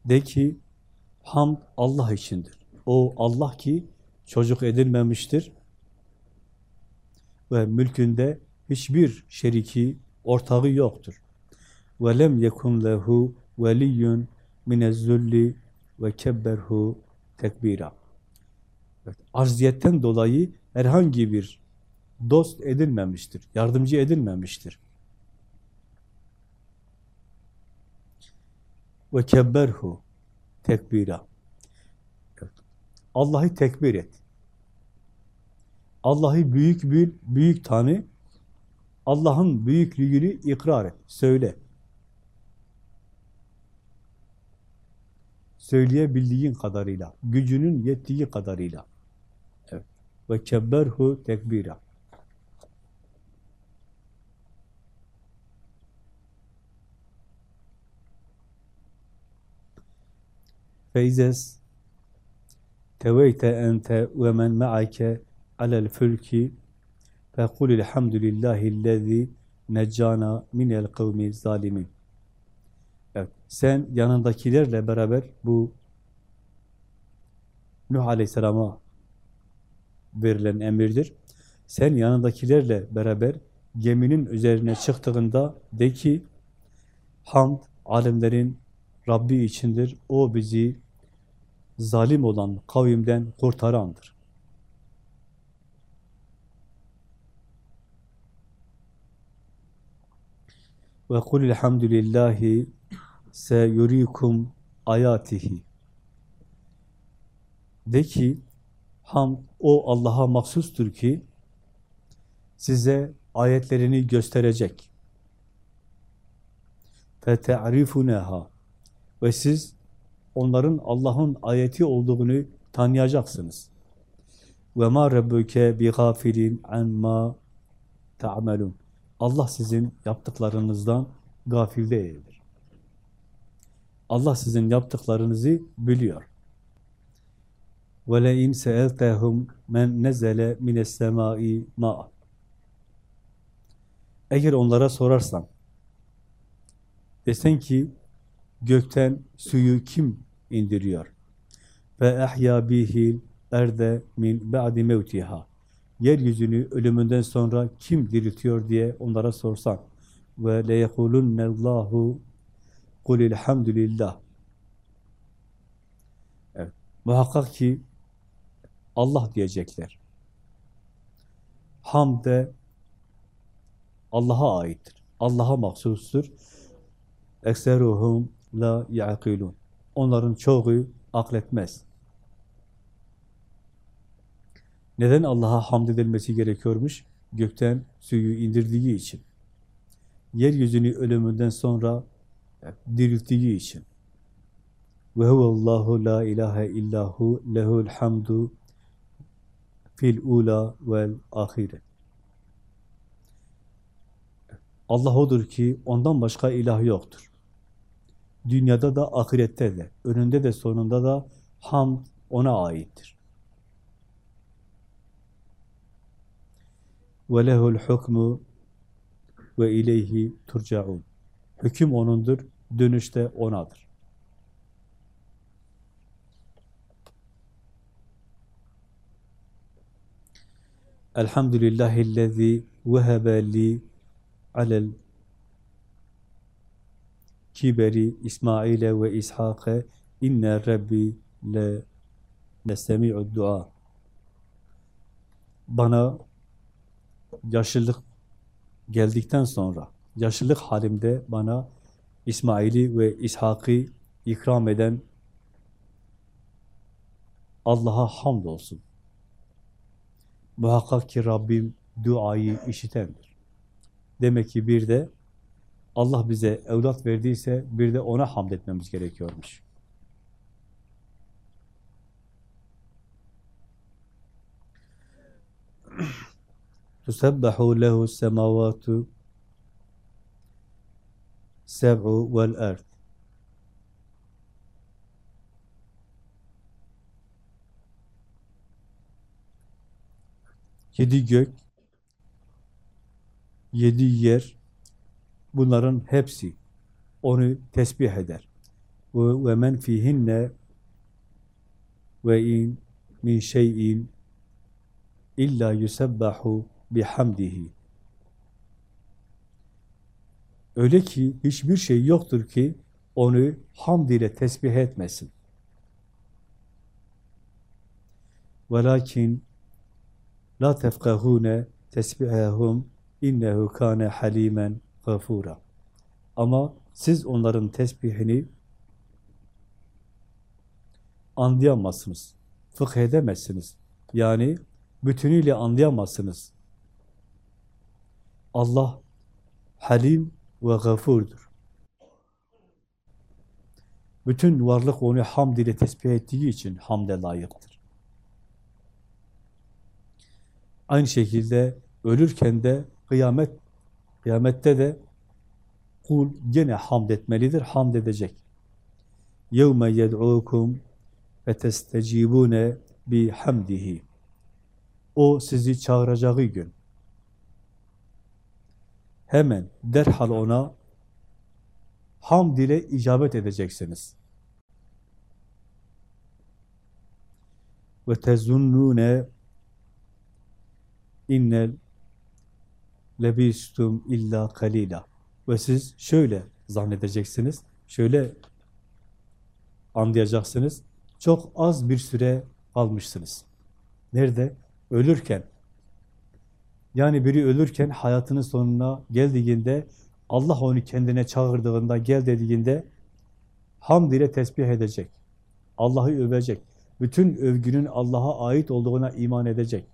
De ki hamd Allah içindir. O Allah ki çocuk edinmemiştir ve mülkünde hiçbir şeriki, ortağı yoktur. Lem yekun lehu veliyyun minezzulli ve kebberhu tekbira. Evet, arziyetten dolayı herhangi bir dost edilmemiştir, yardımcı edilmemiştir. Ve kebberhu tekbira. Evet. Allah'ı tekbir et. Allah'ı büyük bil, büyük tanı, Allah'ın büyüklüğünü ikrar et, söyle. söyleyebildiğin kadarıyla, gücünün yettiği kadarıyla. Ve kebberhu tekbira. Feyzes teveyte ente ve men ma'ake alel fülki fekulil hamdülillahillezî neccana minel kavmi zalimin. Evet, sen yanındakilerle beraber bu Nuh Aleyhisselam'a verilen emirdir. Sen yanındakilerle beraber geminin üzerine çıktığında de ki hamd alemlerin Rabbi içindir. O bizi zalim olan kavimden kurtarandır. Ve kul se yurikum ayatihi. De ki ham o Allah'a mahsustur ki size ayetlerini gösterecek. Fete'rifuneha ve siz onların Allah'ın ayeti olduğunu tanıyacaksınız. Ve ma rabbuke bi gafilin amma ta'malun. Allah sizin yaptıklarınızdan gafil değildir. Allah sizin yaptıklarınızı biliyor. وَلَاِنْ سَأَلْتَهُمْ مَنْ نَزَلَ مِنَ السَّمَاءِ مَاءً Eğer onlara sorarsan, desen ki, gökten suyu kim indiriyor? Ve ehya bihil erde min ba'di mevtiha yeryüzünü ölümünden sonra kim diriltiyor diye onlara sorsan ve leyekulunneallahu kulilhamdülillah evet, muhakkak ki Allah diyecekler. Hamd Allah'a aittir. Allah'a mahsustur. Ekseruhum la yaqilun. Onların çoğu akletmez. Neden Allah'a hamd edilmesi gerekiyormuş? Gökten suyu indirdiği için. Yeryüzünü ölümünden sonra dirilttiği için. Ve huvallahu la ilahe illahu lehul hamdu fil ula vel ahire. Allah odur ki ondan başka ilah yoktur. Dünyada da ahirette de, önünde de sonunda da hamd ona aittir. Ve lehul hukmu ve ileyhi turcaun. Hüküm O'nundur, dönüş de O'nadır. Elhamdülillahillezî vehebe li alel kiberi İsmail'e ve İshak'e inne rabbi le nesemi'ud dua. Bana yaşlılık geldikten sonra, yaşlılık halimde bana İsmail'i ve İshak'ı ikram eden Allah'a hamdolsun. Muhakkak ki Rabbim duayı işitendir. Demek ki bir de Allah bize evlat verdiyse bir de ona hamd etmemiz gerekiyormuş. Tusebbahu lehu semavatu seb'u vel erd. Yedi gök, yedi yer, bunların hepsi onu tesbih eder. Ve, men fihinne ve in min şeyin illa yusebbahu bihamdihi. Öyle ki hiçbir şey yoktur ki onu hamd ile tesbih etmesin. Velakin la tefkahune tesbihahum innehu kâne halimen gafura. Ama siz onların tesbihini anlayamazsınız, fıkh edemezsiniz. Yani bütünüyle anlayamazsınız. Allah halim ve gafurdur. Bütün varlık onu hamd ile tesbih ettiği için hamde layıktır. Aynı şekilde ölürken de kıyamet kıyamette de kul gene hamd etmelidir, hamd edecek. يَوْمَ يَدْعُوكُمْ فَتَسْتَجِيبُونَ بِحَمْدِهِ O sizi çağıracağı gün. Hemen derhal ona hamd ile icabet edeceksiniz. Ve tezunnune innel lebistum illa kalila. Ve siz şöyle zannedeceksiniz, şöyle anlayacaksınız. Çok az bir süre kalmışsınız. Nerede? Ölürken. Yani biri ölürken hayatının sonuna geldiğinde, Allah onu kendine çağırdığında, gel dediğinde hamd ile tesbih edecek. Allah'ı övecek. Bütün övgünün Allah'a ait olduğuna iman edecek.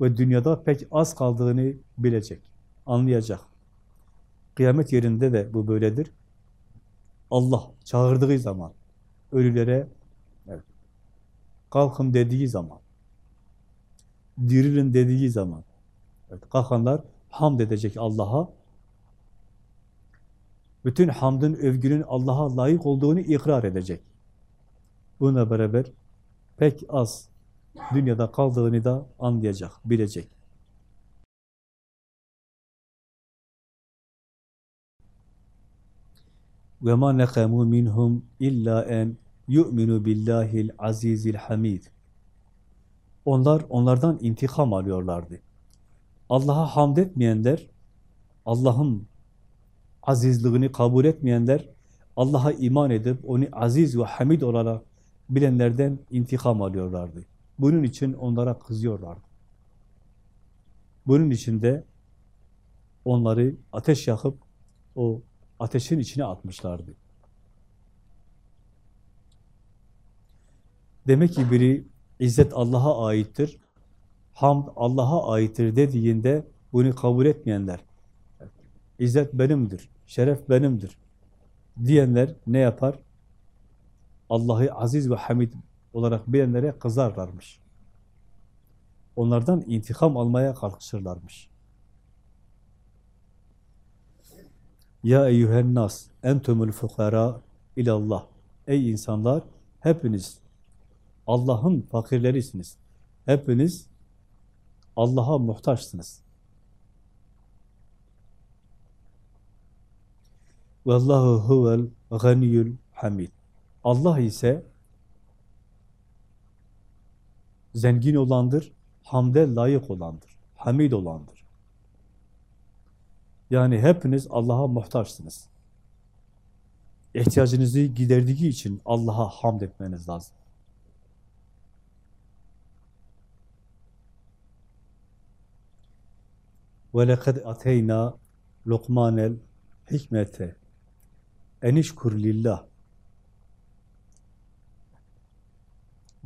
Ve dünyada pek az kaldığını bilecek, anlayacak. Kıyamet yerinde de bu böyledir. Allah çağırdığı zaman, ölülere evet, kalkın dediği zaman, dirilin dediği zaman, evet, kalkanlar hamd edecek Allah'a. Bütün hamdın, övgünün Allah'a layık olduğunu ikrar edecek. Buna beraber pek az dünyada kaldığını da anlayacak, bilecek. ve ma nekamu minhum illa en yu'minu billahil azizil hamid. Onlar onlardan intikam alıyorlardı. Allah'a hamd etmeyenler, Allah'ın azizliğini kabul etmeyenler, Allah'a iman edip onu aziz ve hamid olarak bilenlerden intikam alıyorlardı. Bunun için onlara kızıyorlardı. Bunun için de onları ateş yakıp o ateşin içine atmışlardı. Demek ki biri izzet Allah'a aittir, hamd Allah'a aittir dediğinde bunu kabul etmeyenler, izzet benimdir, şeref benimdir diyenler ne yapar? Allah'ı aziz ve hamid olarak bilenlere kızarlarmış. Onlardan intikam almaya kalkışırlarmış. Ya eyyühen nas entumul fukara ilallah. Ey insanlar hepiniz Allah'ın fakirlerisiniz. Hepiniz Allah'a muhtaçsınız. Vallahu huvel ganiyyul hamid. Allah ise zengin olandır, hamde layık olandır, hamid olandır. Yani hepiniz Allah'a muhtaçsınız. İhtiyacınızı giderdiği için Allah'a hamd etmeniz lazım. وَلَقَدْ اَتَيْنَا لُقْمَانَ الْحِكْمَةَ اَنِشْكُرْ lillah.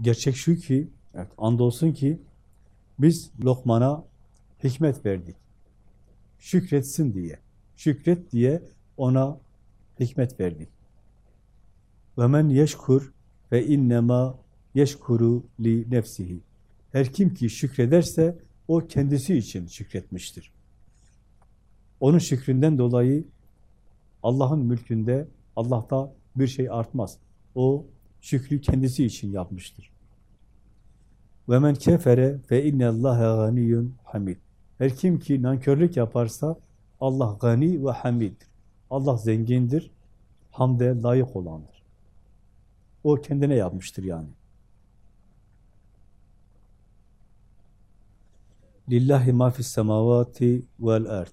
Gerçek şu ki, evet, andolsun ki biz Lokman'a hikmet verdik. Şükretsin diye. Şükret diye ona hikmet verdik. Ve men yeşkur ve innema yeşkuru li nefsihi. Her kim ki şükrederse o kendisi için şükretmiştir. Onun şükründen dolayı Allah'ın mülkünde, Allah'ta bir şey artmaz. O şükrü kendisi için yapmıştır. Ve men kefere fe innallâhe ganiyyun hamid. Her kim ki nankörlük yaparsa Allah gani ve hamiddir. Allah zengindir, hamde layık olandır. O kendine yapmıştır yani. Lillahi ma fis semavati vel erd.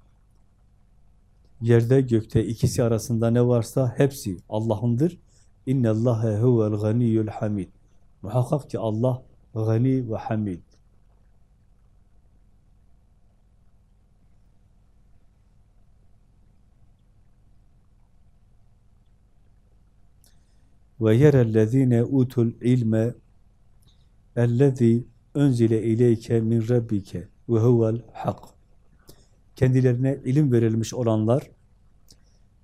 Yerde gökte ikisi arasında ne varsa hepsi Allah'ındır. İnnallâhe huvel ganiyyul hamid. Muhakkak ki Allah gani ve hamid. Ve yerellezine utul ilme ellezî önzile ileyke min rabbike ve huvel hak. Kendilerine ilim verilmiş olanlar,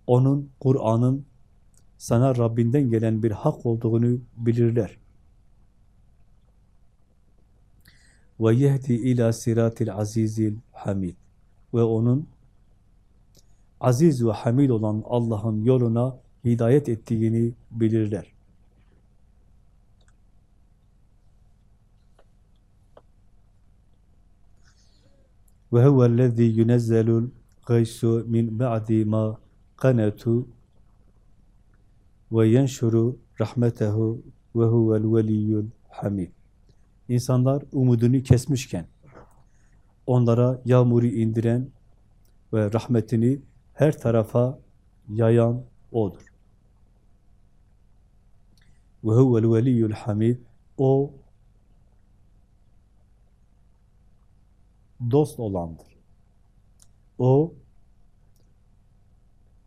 onun, Kur'an'ın sana Rabbinden gelen bir hak olduğunu bilirler. Ve yehdi ila siratil azizil hamid. Ve onun aziz ve hamid olan Allah'ın yoluna hidayet ettiğini bilirler. Ve huvellezî yunezzelul gaysu min ba'di ma kanatu ve yenşuru rahmetehu ve huvel veliyyul hamid. İnsanlar umudunu kesmişken onlara yağmuru indiren ve rahmetini her tarafa yayan O'dur. Ve huvel veliyyul hamid. O dost olandır. O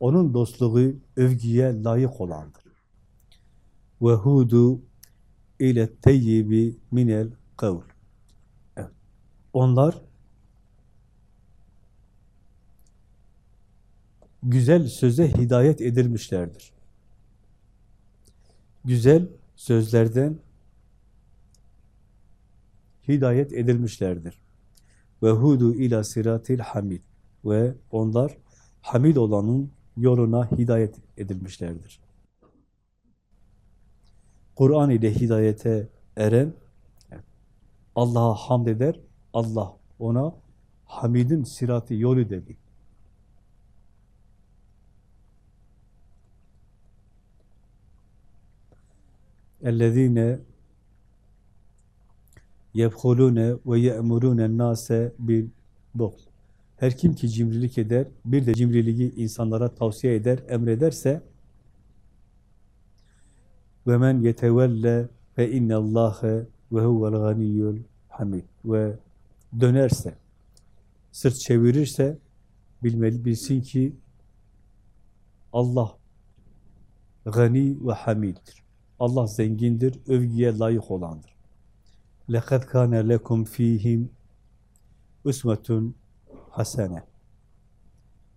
onun dostluğu övgüye layık olandır. Ve hudu ile teyyibi minel kavl. Onlar güzel söze hidayet edilmişlerdir. Güzel sözlerden hidayet edilmişlerdir Ve hudu ila siratil hamid. Ve onlar hamid olanın yoluna hidayet edilmişlerdir. Kur'an ile hidayete eren Allah'a hamd eder, Allah ona Hamid'in sirati yolu dedi. اَلَّذ۪ينَ yebhulune ve ye'murune nase bil buhl. Her kim ki cimrilik eder, bir de cimriliği insanlara tavsiye eder, emrederse ve men yetevelle fe innallâhe ve huvel ganiyyul hamid ve dönerse, sırt çevirirse bilmeli bilsin ki Allah gani ve hamiddir. Allah zengindir, övgüye layık olandır. لَقَدْ كَانَ لَكُمْ ف۪يهِمْ اُسْمَةٌ hasene.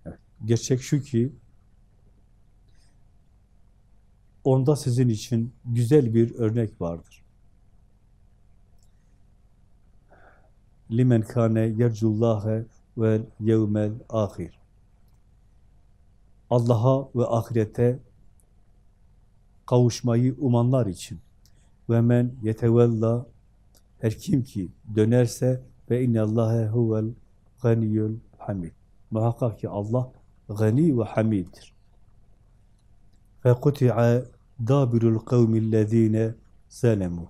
Evet, gerçek şu ki onda sizin için güzel bir örnek vardır. limen kâne yercullâhe vel yevmel ahir. Allah'a ve ahirete kavuşmayı umanlar için ve men yetevella her kim ki dönerse ve innallâhe huvel ganiyyul hamid. Muhakkak ki Allah gani ve hamiddir. Ve kuti'a dabirul kavmillezine zelemu.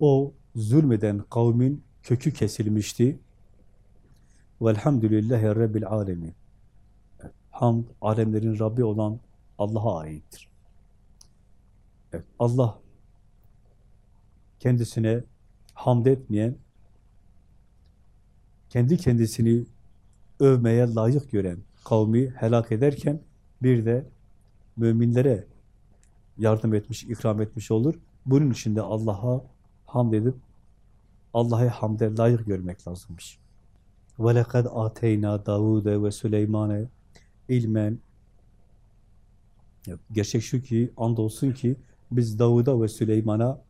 O zulmeden kavmin kökü kesilmişti. Velhamdülillahi Rabbil alemin. Hamd, alemlerin Rabbi olan Allah'a aittir. Evet, Allah kendisine hamd etmeyen, kendi kendisini övmeye layık gören kavmi helak ederken bir de müminlere yardım etmiş, ikram etmiş olur. Bunun için de Allah'a hamd edip Allah'ı hamde layık görmek lazımmış. وَلَقَدْ آتَيْنَا دَاوُودَ ve Süleyman'e ilmen Gerçek şu ki, andolsun ki biz Davud'a ve Süleyman'a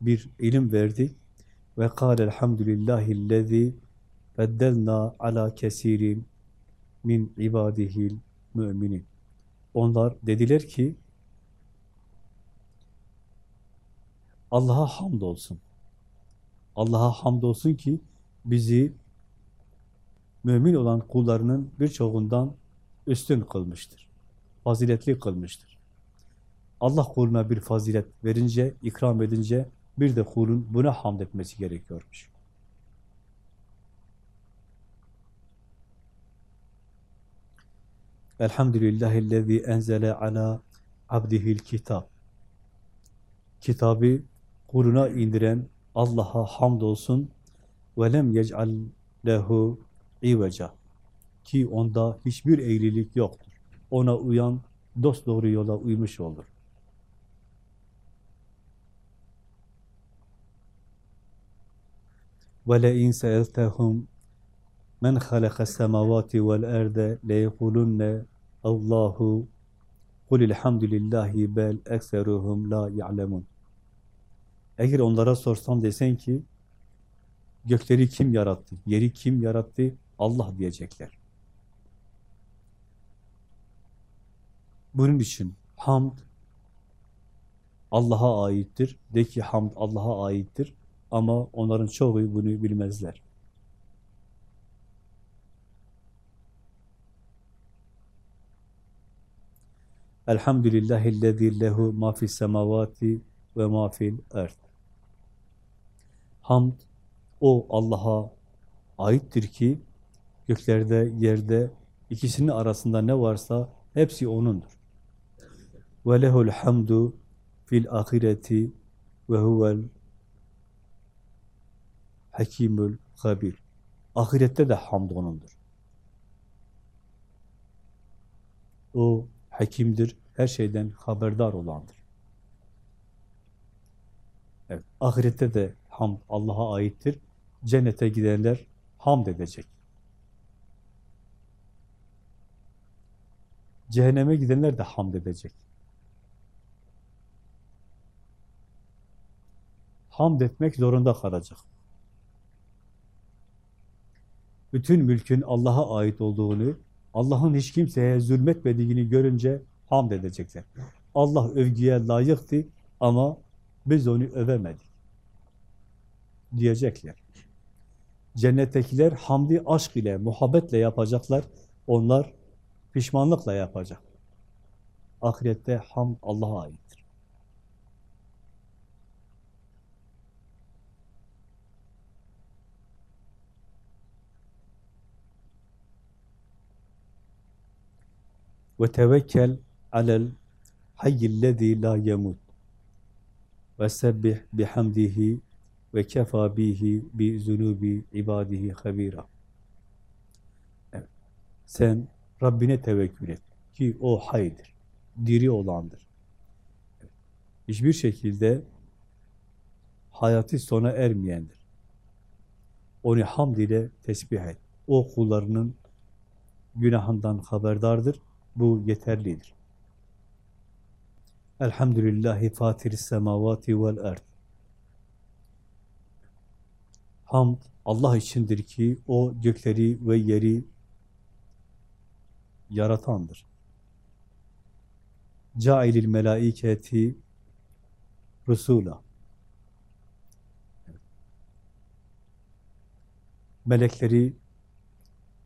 bir ilim verdik. Ve kâle elhamdülillahillezî feddelnâ alâ kesirin min ibadihil müminin. Onlar dediler ki Allah'a hamdolsun. Allah'a hamdolsun ki bizi mümin olan kullarının birçoğundan üstün kılmıştır. Faziletli kılmıştır. Allah kuluna bir fazilet verince, ikram edince bir de kulun buna hamd etmesi gerekiyormuş. Elhamdülillahillezî enzele ala abdihil kitab. Kitabı kuluna indiren Allah'a hamdolsun ve lem yec'al lehu iveca ki onda hiçbir eğrilik yoktur. Ona uyan dost doğru yola uymuş olur. Se'eltehum men halaka semavati vel erde le yekulunne Allahu kul elhamdülillahi bel ekseruhum la ya'lemun. Eğer onlara sorsan desen ki gökleri kim yarattı, yeri kim yarattı? Allah diyecekler. Bunun için hamd Allah'a aittir. De ki hamd Allah'a aittir. Ama onların çoğu bunu bilmezler. Elhamdülillahillezî lehu ma fis semavati ve ma fil erd. Hamd o Allah'a aittir ki göklerde, yerde ikisinin arasında ne varsa hepsi O'nundur. Ve lehul hamdu fil ahireti ve huvel hakimul habir. Ahirette de hamd O'nundur. O hakimdir, her şeyden haberdar olandır. Evet, ahirette de hamd Allah'a aittir. Cennete gidenler hamd edecek. Cehenneme gidenler de hamd edecek. Hamd etmek zorunda kalacak. Bütün mülkün Allah'a ait olduğunu, Allah'ın hiç kimseye zulmetmediğini görünce hamd edecekler. Allah övgüye layıktı ama biz onu övemedik diyecekler. Cennettekiler hamdi aşk ile, muhabbetle yapacaklar. Onlar pişmanlıkla yapacak. Ahirette hamd Allah'a aittir. Ve tevekkel alel hayyillezî la yemut ve sebbih bihamdihi ve kefa bihi bi zunubi ibadihi habira. Evet. Sen Rabbine tevekkül et ki o haydır, diri olandır. Hiçbir şekilde hayatı sona ermeyendir. Onu hamd ile tesbih et. O kullarının günahından haberdardır. Bu yeterlidir. Elhamdülillahi fatiris semavati vel erd. Hamd Allah içindir ki o gökleri ve yeri yaratandır. Cailil melaiketi Rusula. Melekleri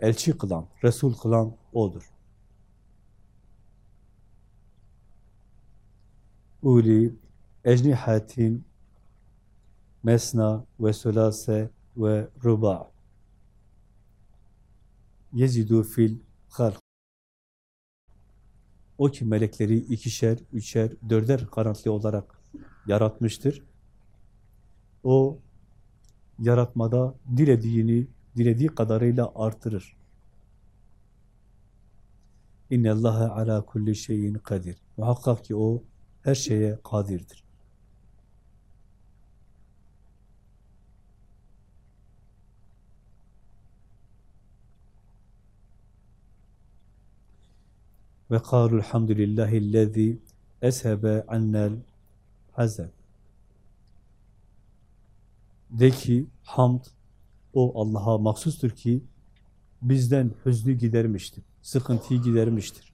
elçi kılan, Resul kılan O'dur. Uli ecnihatin mesna ve sülase ve ruba yezidu fil halk o ki melekleri ikişer, üçer, dörder kanatlı olarak yaratmıştır. O yaratmada dilediğini, dilediği kadarıyla artırır. İnne Allaha ala kulli şeyin kadir. Muhakkak ki o her şeye kadirdir. Ve kâlu elhamdülillahillezî eshebe annel hazen. De ki hamd o Allah'a mahsustur ki bizden hüznü gidermiştir, sıkıntıyı gidermiştir.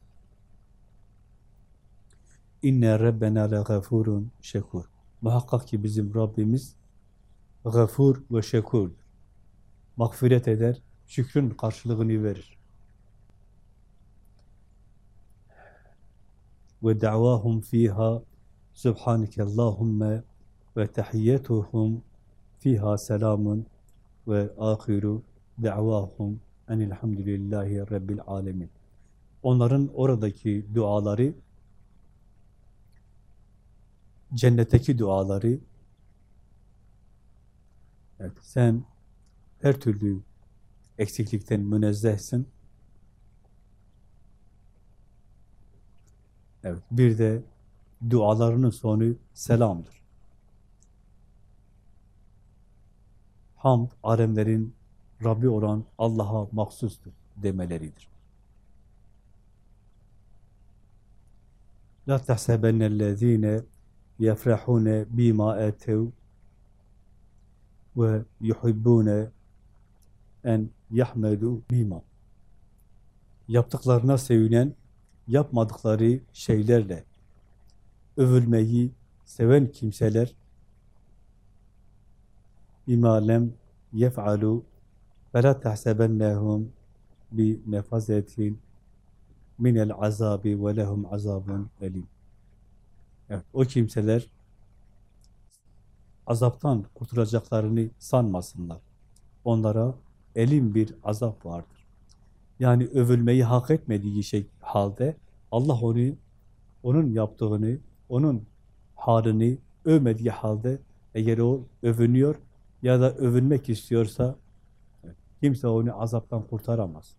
İnne rabbena le gafurun şekur. Muhakkak ki bizim Rabbimiz gafur ve şekurdur. Mağfiret eder, şükrün karşılığını verir. Ve da'vahum fiha subhaneke Allahümme ve tahiyyetuhum fiha selamun ve ahiru da'vahum enilhamdülillahi rabbil alemin. Onların oradaki duaları cennetteki duaları evet, sen her türlü eksiklikten münezzehsin. Evet, bir de dualarının sonu selamdır. Hamd, alemlerin Rabbi olan Allah'a mahsustur demeleridir. La tehsebennellezine yefrahune bima etev ve yuhibbune en yahmedu bima. Yaptıklarına sevinen, yapmadıkları şeylerle övülmeyi seven kimseler bima lem yef'alu ve la tahsebennehum bi nefazetin minel azabi ve lehum azabun elim. Evet, o kimseler azaptan kurtulacaklarını sanmasınlar. Onlara elim bir azap vardır. Yani övülmeyi hak etmediği şey halde Allah onu, onun yaptığını, onun halini övmediği halde eğer o övünüyor ya da övünmek istiyorsa kimse onu azaptan kurtaramaz.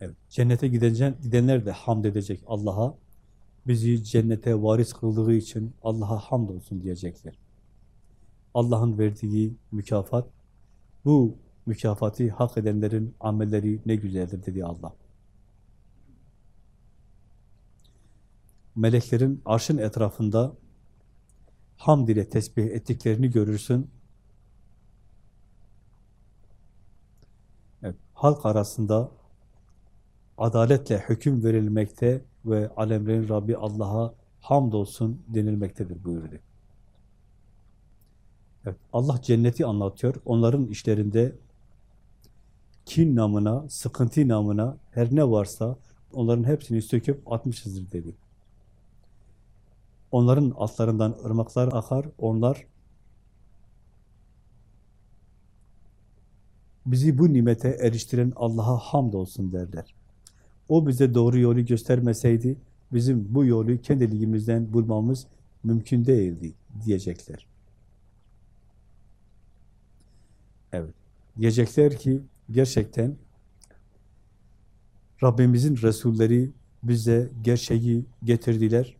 Evet, cennete gidenler de hamd edecek Allah'a. Bizi cennete varis kıldığı için Allah'a hamd olsun diyecekler. Allah'ın verdiği mükafat, bu mükafatı hak edenlerin amelleri ne güzeldir dedi Allah. Meleklerin arşın etrafında hamd ile tesbih ettiklerini görürsün. Evet, halk arasında adaletle hüküm verilmekte ve alemlerin Rabbi Allah'a hamdolsun denilmektedir buyurdu. Evet, Allah cenneti anlatıyor. Onların işlerinde kin namına, sıkıntı namına her ne varsa onların hepsini söküp atmışızdır dedi. Onların altlarından ırmaklar akar, onlar bizi bu nimete eriştiren Allah'a hamdolsun derler. O bize doğru yolu göstermeseydi, bizim bu yolu kendiliğimizden bulmamız mümkün değildi diyecekler. Evet. Diyecekler ki gerçekten Rabbimizin Resulleri bize gerçeği getirdiler.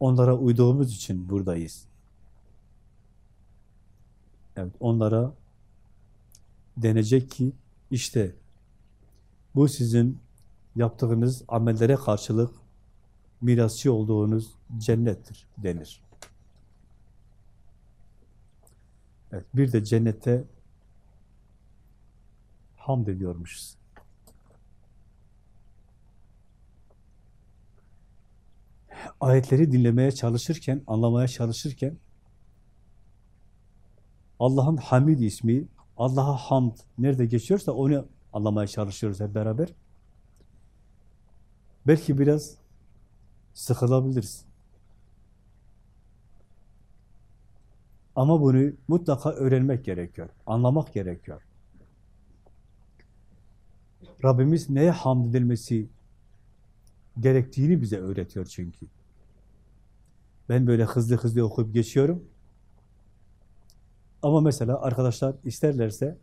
Onlara uyduğumuz için buradayız. Evet, onlara denecek ki işte bu sizin yaptığınız amellere karşılık mirasçı olduğunuz cennettir denir. Evet, bir de cennette hamd ediyormuşuz. Ayetleri dinlemeye çalışırken, anlamaya çalışırken Allah'ın Hamid ismi, Allah'a hamd nerede geçiyorsa onu anlamaya çalışıyoruz hep beraber. Belki biraz sıkılabiliriz. Ama bunu mutlaka öğrenmek gerekiyor, anlamak gerekiyor. Rabbimiz neye hamd edilmesi gerektiğini bize öğretiyor çünkü. Ben böyle hızlı hızlı okuyup geçiyorum. Ama mesela arkadaşlar isterlerse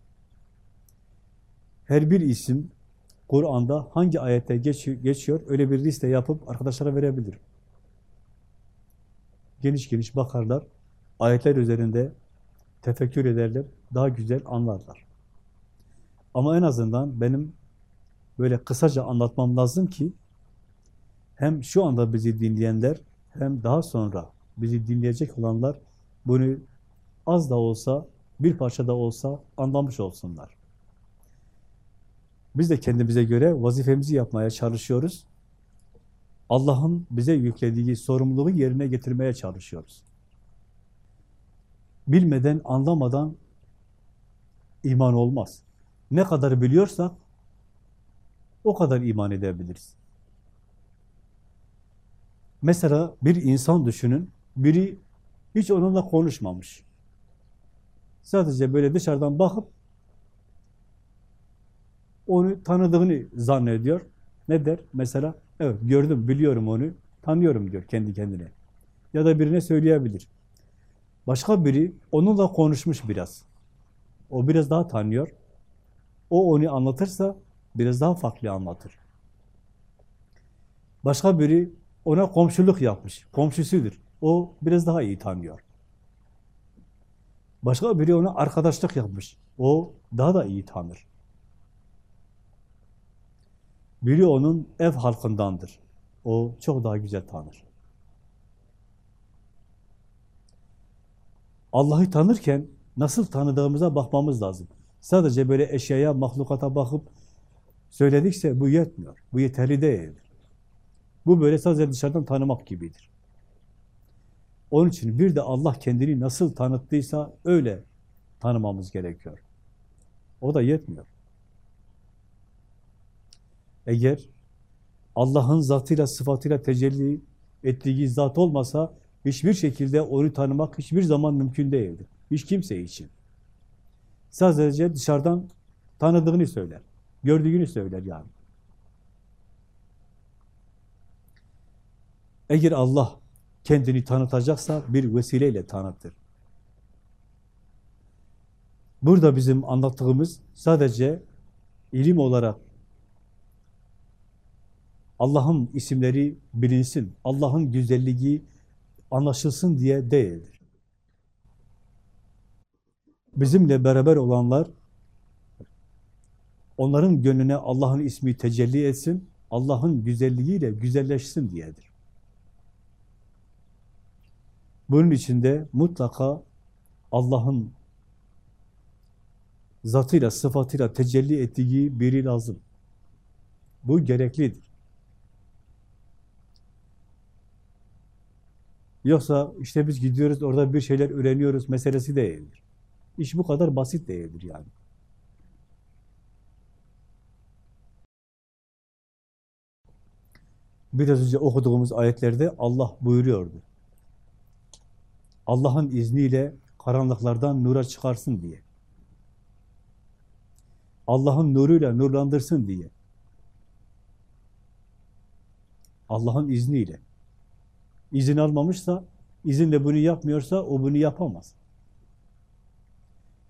her bir isim Kur'an'da hangi ayette geçiyor, öyle bir liste yapıp arkadaşlara verebilirim. Geniş geniş bakarlar, ayetler üzerinde tefekkür ederler, daha güzel anlarlar. Ama en azından benim böyle kısaca anlatmam lazım ki hem şu anda bizi dinleyenler hem daha sonra bizi dinleyecek olanlar bunu az da olsa, bir parça da olsa anlamış olsunlar. Biz de kendimize göre vazifemizi yapmaya çalışıyoruz. Allah'ın bize yüklediği sorumluluğu yerine getirmeye çalışıyoruz. Bilmeden, anlamadan iman olmaz. Ne kadar biliyorsak o kadar iman edebiliriz. Mesela bir insan düşünün, biri hiç onunla konuşmamış. Sadece böyle dışarıdan bakıp onu tanıdığını zannediyor. Ne der? Mesela, evet gördüm, biliyorum onu, tanıyorum diyor kendi kendine. Ya da birine söyleyebilir. Başka biri onunla konuşmuş biraz. O biraz daha tanıyor. O onu anlatırsa biraz daha farklı anlatır. Başka biri ona komşuluk yapmış, komşusudur. O biraz daha iyi tanıyor. Başka biri ona arkadaşlık yapmış. O daha da iyi tanır. Biri onun ev halkındandır. O çok daha güzel tanır. Allah'ı tanırken nasıl tanıdığımıza bakmamız lazım. Sadece böyle eşyaya, mahlukata bakıp söyledikse bu yetmiyor. Bu yeterli değildir. Bu böyle sadece dışarıdan tanımak gibidir. Onun için bir de Allah kendini nasıl tanıttıysa öyle tanımamız gerekiyor. O da yetmiyor. Eğer Allah'ın zatıyla, sıfatıyla tecelli ettiği zat olmasa hiçbir şekilde onu tanımak hiçbir zaman mümkün değildir. Hiç kimse için. Sadece dışarıdan tanıdığını söyler. Gördüğünü söyler yani. Eğer Allah kendini tanıtacaksa bir vesileyle tanıtır. Burada bizim anlattığımız sadece ilim olarak Allah'ın isimleri bilinsin, Allah'ın güzelliği anlaşılsın diye değildir. Bizimle beraber olanlar, onların gönlüne Allah'ın ismi tecelli etsin, Allah'ın güzelliğiyle güzelleşsin diyedir. Bunun içinde mutlaka Allah'ın zatıyla, sıfatıyla tecelli ettiği biri lazım. Bu gereklidir. Yoksa işte biz gidiyoruz, orada bir şeyler öğreniyoruz meselesi değildir. İş bu kadar basit değildir yani. Biraz önce okuduğumuz ayetlerde Allah buyuruyordu. Allah'ın izniyle karanlıklardan nura çıkarsın diye. Allah'ın nuruyla nurlandırsın diye. Allah'ın izniyle. İzin almamışsa, izinle bunu yapmıyorsa o bunu yapamaz.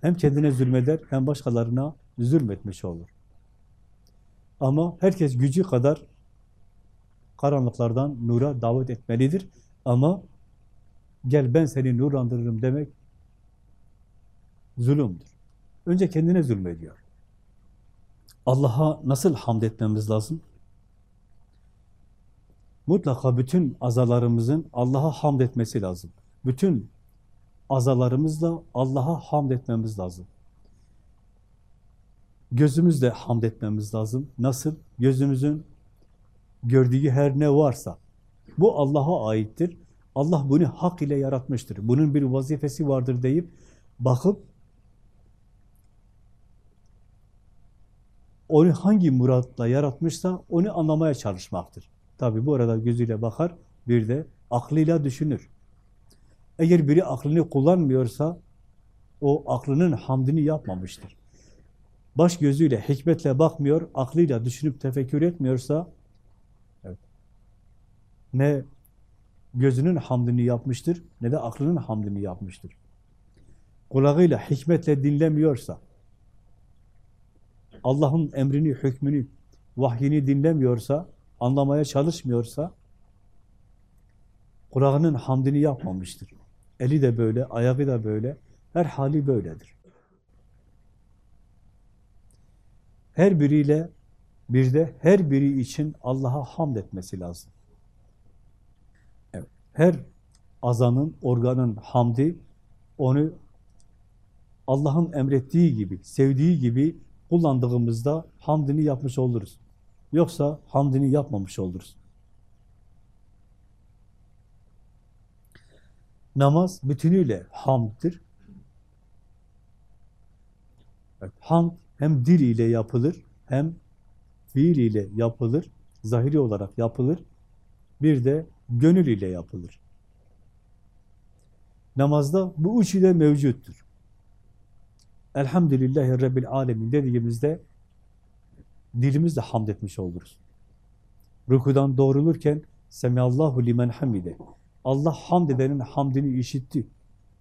Hem kendine zulmeder hem başkalarına zulmetmiş olur. Ama herkes gücü kadar karanlıklardan nura davet etmelidir. Ama gel ben seni nurlandırırım demek zulümdür. Önce kendine zulmediyor. Allah'a nasıl hamd etmemiz lazım? Mutlaka bütün azalarımızın Allah'a hamd etmesi lazım. Bütün azalarımızla Allah'a hamd etmemiz lazım. Gözümüzle hamd etmemiz lazım. Nasıl? Gözümüzün gördüğü her ne varsa bu Allah'a aittir. Allah bunu hak ile yaratmıştır. Bunun bir vazifesi vardır deyip bakıp onu hangi muratla yaratmışsa onu anlamaya çalışmaktır. Tabi bu arada gözüyle bakar, bir de aklıyla düşünür. Eğer biri aklını kullanmıyorsa o aklının hamdini yapmamıştır. Baş gözüyle, hikmetle bakmıyor, aklıyla düşünüp tefekkür etmiyorsa evet, ne gözünün hamdini yapmıştır, ne de aklının hamdini yapmıştır. Kulağıyla, hikmetle dinlemiyorsa, Allah'ın emrini, hükmünü, vahyini dinlemiyorsa, anlamaya çalışmıyorsa, kulağının hamdini yapmamıştır. Eli de böyle, ayağı da böyle, her hali böyledir. Her biriyle bir de her biri için Allah'a hamd etmesi lazım. Evet, her azanın, organın hamdi onu Allah'ın emrettiği gibi, sevdiği gibi kullandığımızda hamdini yapmış oluruz. Yoksa hamdini yapmamış oluruz. Namaz bütünüyle hamddir. Evet, hamd hem dil ile yapılır, hem fiil ile yapılır, zahiri olarak yapılır, bir de gönül ile yapılır. Namazda bu üçü de mevcuttur. Elhamdülillahi Rabbil Alemin dediğimizde dilimizle hamd etmiş oluruz. Rükudan doğrulurken Semiallahu limen hamide. Allah hamd edenin hamdini işitti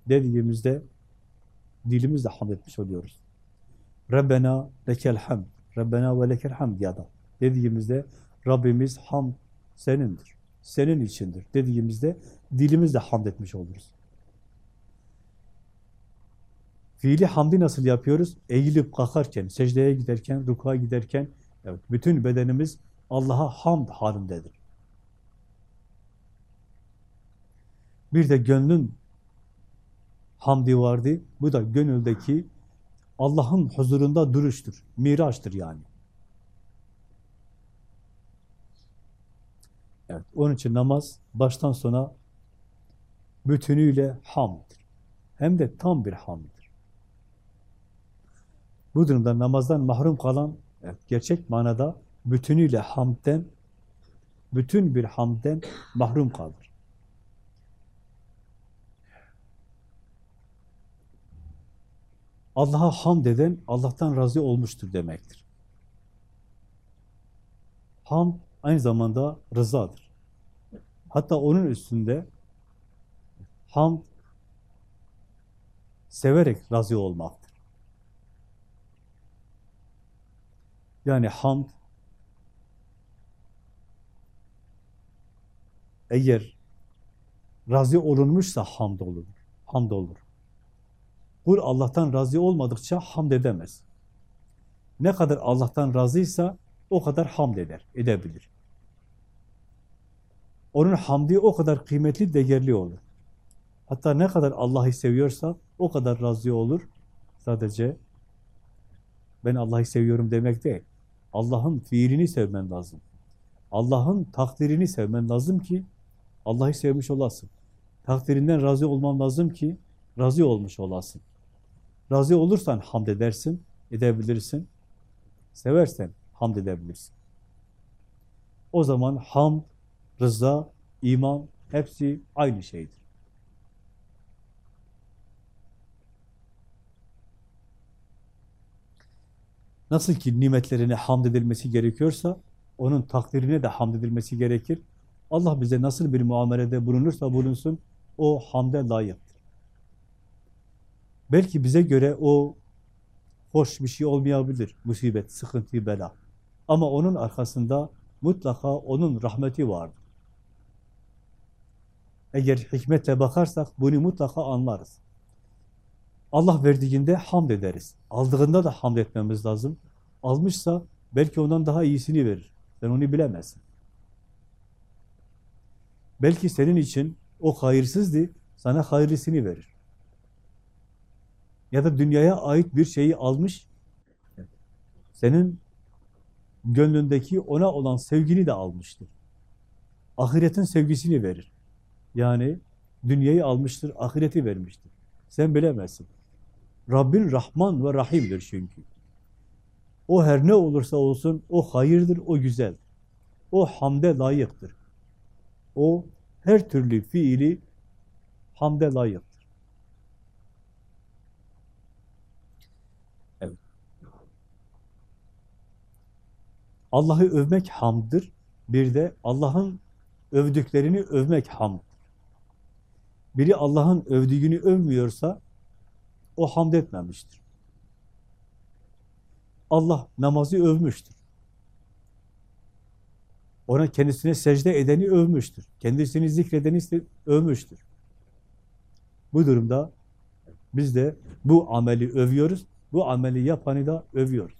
dediğimizde dilimizle hamd etmiş oluyoruz. Rabbena lekel hamd. Rabbena ve lekel hamd ya da dediğimizde Rabbimiz hamd senindir. Senin içindir dediğimizde dilimizle hamd etmiş oluruz. Fiili hamdi nasıl yapıyoruz? Eğilip kalkarken, secdeye giderken, rukuğa giderken, evet, bütün bedenimiz Allah'a hamd halindedir. Bir de gönlün hamdi vardı. Bu da gönüldeki Allah'ın huzurunda duruştur. Miraçtır yani. Evet, onun için namaz baştan sona bütünüyle hamdır. Hem de tam bir hamdır. Bu durumda namazdan mahrum kalan gerçek manada bütünüyle hamden, bütün bir hamden mahrum kalır. Allah'a hamd eden Allah'tan razı olmuştur demektir. Hamd aynı zamanda rızadır. Hatta onun üstünde hamd severek razı olmaktır. Yani hamd eğer razı olunmuşsa hamd olur. Hamd olur. Kul Allah'tan razı olmadıkça hamd edemez. Ne kadar Allah'tan razıysa o kadar hamd eder, edebilir. Onun hamdi o kadar kıymetli, değerli olur. Hatta ne kadar Allah'ı seviyorsa o kadar razı olur. Sadece ben Allah'ı seviyorum demek değil. Allah'ın fiilini sevmen lazım. Allah'ın takdirini sevmen lazım ki Allah'ı sevmiş olasın. Takdirinden razı olman lazım ki razı olmuş olasın. Razı olursan hamd edersin, edebilirsin. Seversen hamd edebilirsin. O zaman hamd, rıza, iman hepsi aynı şeydir. Nasıl ki nimetlerine hamd edilmesi gerekiyorsa, onun takdirine de hamd edilmesi gerekir. Allah bize nasıl bir muamelede bulunursa bulunsun, o hamde layıktır. Belki bize göre o hoş bir şey olmayabilir, musibet, sıkıntı, bela. Ama onun arkasında mutlaka onun rahmeti vardır. Eğer hikmetle bakarsak bunu mutlaka anlarız. Allah verdiğinde hamd ederiz. Aldığında da hamd etmemiz lazım. Almışsa belki ondan daha iyisini verir. Sen onu bilemezsin. Belki senin için o hayırsızdı, sana hayırlısını verir. Ya da dünyaya ait bir şeyi almış, senin gönlündeki ona olan sevgini de almıştır. Ahiretin sevgisini verir. Yani dünyayı almıştır, ahireti vermiştir. Sen bilemezsin. Rabbin Rahman ve Rahim'dir çünkü. O her ne olursa olsun o hayırdır, o güzel. O hamde layıktır. O her türlü fiili hamde layıktır. Evet. Allah'ı övmek hamdır. Bir de Allah'ın övdüklerini övmek hamdır. Biri Allah'ın övdüğünü övmüyorsa o hamd etmemiştir. Allah namazı övmüştür. Ona kendisine secde edeni övmüştür. Kendisini zikredeni övmüştür. Bu durumda biz de bu ameli övüyoruz. Bu ameli yapanı da övüyoruz.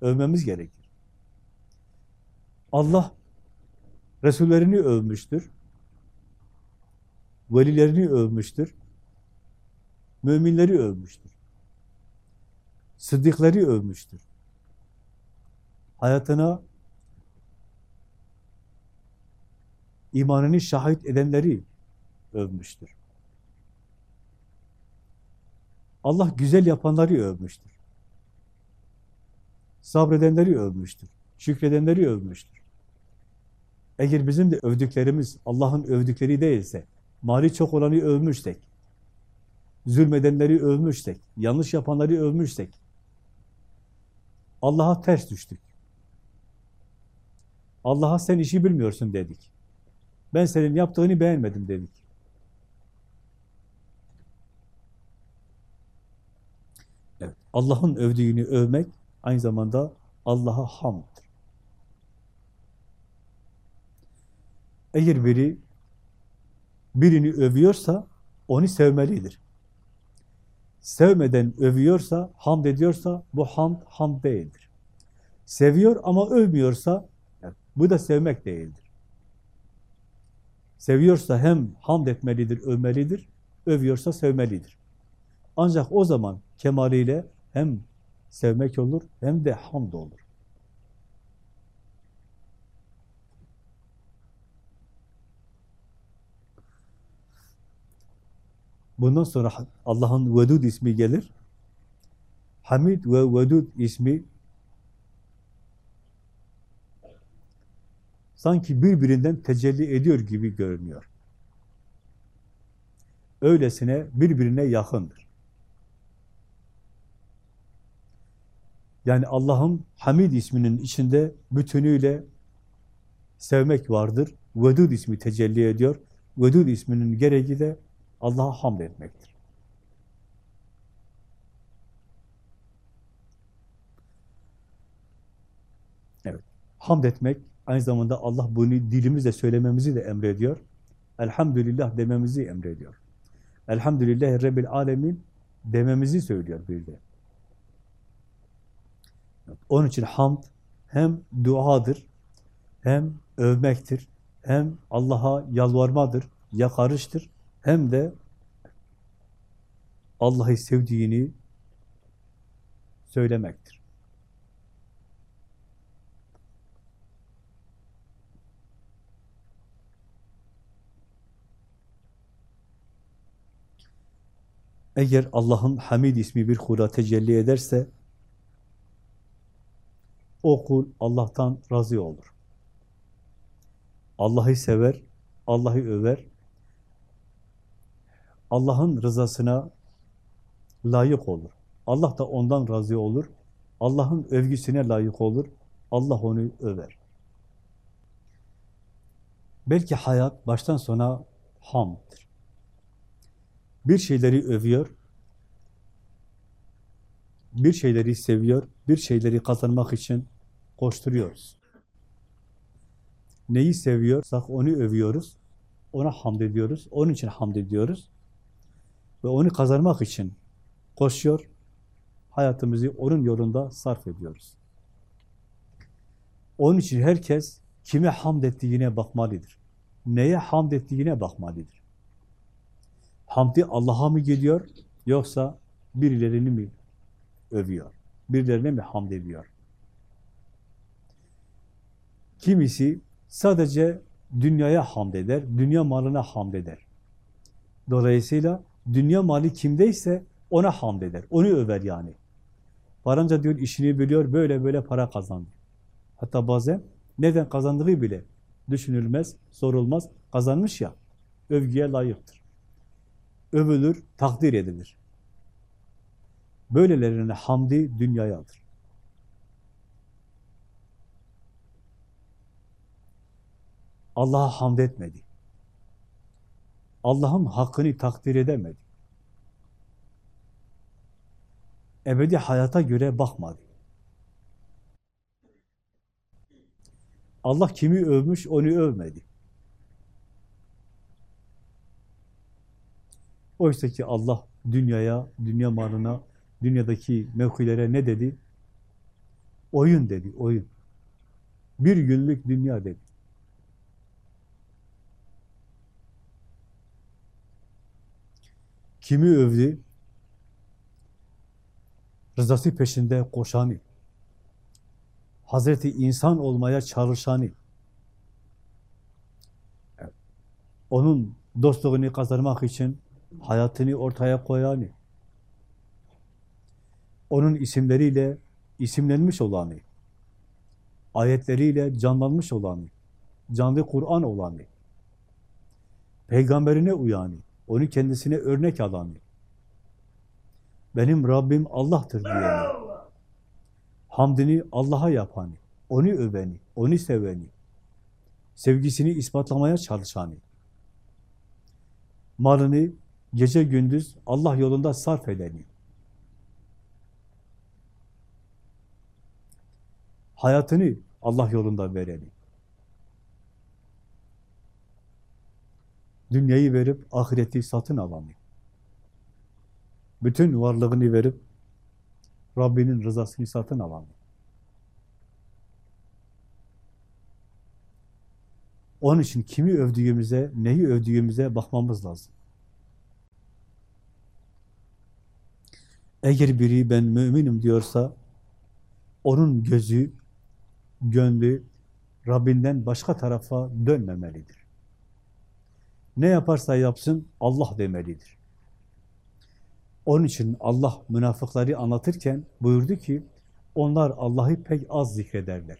Övmemiz gerekir. Allah Resullerini övmüştür. Velilerini övmüştür. Müminleri övmüştür. Sıddıkları övmüştür. Hayatına imanını şahit edenleri övmüştür. Allah güzel yapanları övmüştür. Sabredenleri övmüştür. Şükredenleri övmüştür. Eğer bizim de övdüklerimiz Allah'ın övdükleri değilse, mali çok olanı övmüşsek, zulmedenleri övmüşsek, yanlış yapanları övmüşsek, Allah'a ters düştük. Allah'a sen işi bilmiyorsun dedik. Ben senin yaptığını beğenmedim dedik. Evet, Allah'ın övdüğünü övmek aynı zamanda Allah'a hamdır. Eğer biri birini övüyorsa onu sevmelidir. Sevmeden övüyorsa, hamd ediyorsa bu hamd, hamd değildir. Seviyor ama övmüyorsa bu da sevmek değildir. Seviyorsa hem hamd etmelidir, övmelidir, övüyorsa sevmelidir. Ancak o zaman kemaliyle hem sevmek olur hem de hamd olur. Bundan sonra Allah'ın Vedud ismi gelir. Hamid ve Vedud ismi sanki birbirinden tecelli ediyor gibi görünüyor. Öylesine birbirine yakındır. Yani Allah'ın Hamid isminin içinde bütünüyle sevmek vardır. Vedud ismi tecelli ediyor. Vedud isminin gereği de Allah'a hamd etmektir. Evet. Hamd etmek aynı zamanda Allah bunu dilimizle söylememizi de emrediyor. Elhamdülillah dememizi emrediyor. Elhamdülillah Rabbil Alemin dememizi söylüyor bir de. Onun için hamd hem duadır, hem övmektir, hem Allah'a yalvarmadır, yakarıştır, hem de Allah'ı sevdiğini söylemektir. Eğer Allah'ın Hamid ismi bir kula tecelli ederse o kul Allah'tan razı olur. Allah'ı sever, Allah'ı över, Allah'ın rızasına layık olur. Allah da ondan razı olur. Allah'ın övgüsüne layık olur. Allah onu över. Belki hayat baştan sona hamdır. Bir şeyleri övüyor, bir şeyleri seviyor, bir şeyleri kazanmak için koşturuyoruz. Neyi seviyorsak onu övüyoruz, ona hamd ediyoruz, onun için hamd ediyoruz. Ve onu kazanmak için koşuyor. Hayatımızı onun yolunda sarf ediyoruz. Onun için herkes kime hamd ettiğine bakmalıdır. Neye hamd ettiğine bakmalıdır. Hamdi Allah'a mı gidiyor yoksa birilerini mi övüyor? Birilerine mi hamd ediyor? Kimisi sadece dünyaya hamd eder, dünya malına hamd eder. Dolayısıyla dünya mali kimdeyse ona hamd eder, onu över yani. Paranca diyor işini biliyor, böyle böyle para kazandı. Hatta bazen neden kazandığı bile düşünülmez, sorulmaz. Kazanmış ya, övgüye layıktır. Övülür, takdir edilir. Böylelerine hamdi dünyayadır. Allah'a hamd etmedi. Allah'ın hakkını takdir edemedi. Ebedi hayata göre bakmadı. Allah kimi övmüş, onu övmedi. Oysa ki Allah dünyaya, dünya malına, dünyadaki mevkilere ne dedi? Oyun dedi, oyun. Bir günlük dünya dedi. Kimi övdü? Rızası peşinde koşanı. Hazreti insan olmaya çalışanı. Onun dostluğunu kazanmak için hayatını ortaya koyanı. Onun isimleriyle isimlenmiş olanı. Ayetleriyle canlanmış olanı. Canlı Kur'an olanı. Peygamberine uyanı. Onu kendisine örnek alanı. Benim Rabbim Allah'tır diyeni. Hamdini Allah'a yapanı. Onu öveni, onu seveni. Sevgisini ispatlamaya çalışanı. Malını gece gündüz Allah yolunda sarf edeni. Hayatını Allah yolunda vereni. Dünyayı verip ahireti satın alanı. Bütün varlığını verip Rabbinin rızasını satın alanı. Onun için kimi övdüğümüze, neyi övdüğümüze bakmamız lazım. Eğer biri ben müminim diyorsa, onun gözü, gönlü Rabbinden başka tarafa dönmemelidir. Ne yaparsa yapsın Allah demelidir. Onun için Allah münafıkları anlatırken buyurdu ki, onlar Allah'ı pek az zikrederler.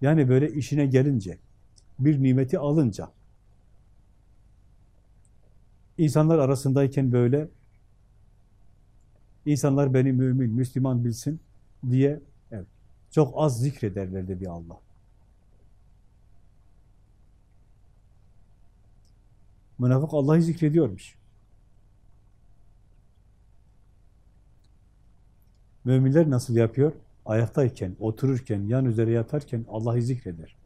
Yani böyle işine gelince, bir nimeti alınca, insanlar arasındayken böyle, insanlar beni mümin, Müslüman bilsin diye evet, çok az zikrederler dedi Allah. Münafık Allah'ı zikrediyormuş. Müminler nasıl yapıyor? Ayaktayken, otururken, yan üzere yatarken Allah'ı zikreder.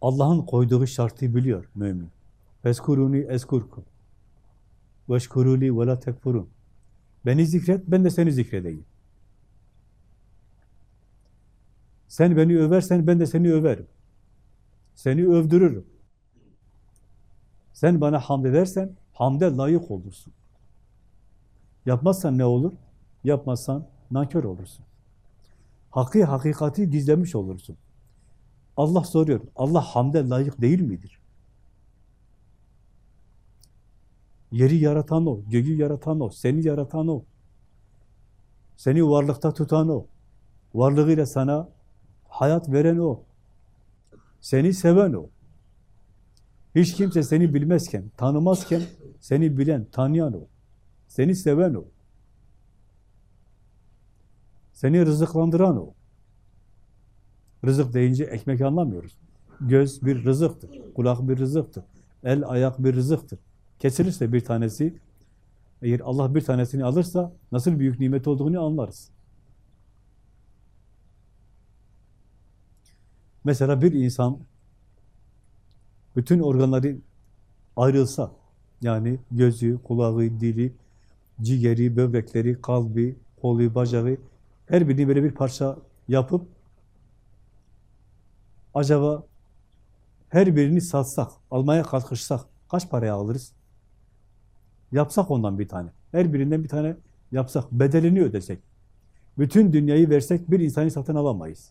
Allah'ın koyduğu şartı biliyor mümin. Eskuruni eskurkum. Veşkuruli ve la tekfurun. Beni zikret, ben de seni zikredeyim. Sen beni översen ben de seni överim. Seni övdürürüm. Sen bana hamd edersen hamde layık olursun. Yapmazsan ne olur? Yapmazsan nankör olursun. Hakkı, hakikati gizlemiş olursun. Allah soruyor, Allah hamde layık değil midir? Yeri yaratan o, göğü yaratan o, seni yaratan o. Seni varlıkta tutan o. Varlığıyla sana hayat veren o. Seni seven o. Hiç kimse seni bilmezken, tanımazken seni bilen, tanıyan o. Seni seven o. Seni rızıklandıran o. Rızık deyince ekmek anlamıyoruz. Göz bir rızıktır, kulak bir rızıktır, el ayak bir rızıktır. Kesilirse bir tanesi, eğer Allah bir tanesini alırsa nasıl büyük nimet olduğunu anlarız. Mesela bir insan bütün organları ayrılsa, yani gözü, kulağı, dili, ciğeri, böbrekleri, kalbi, kolu, bacağı, her birini böyle bir parça yapıp acaba her birini satsak, almaya kalkışsak kaç paraya alırız? Yapsak ondan bir tane. Her birinden bir tane yapsak, bedelini ödesek. Bütün dünyayı versek bir insanı satın alamayız.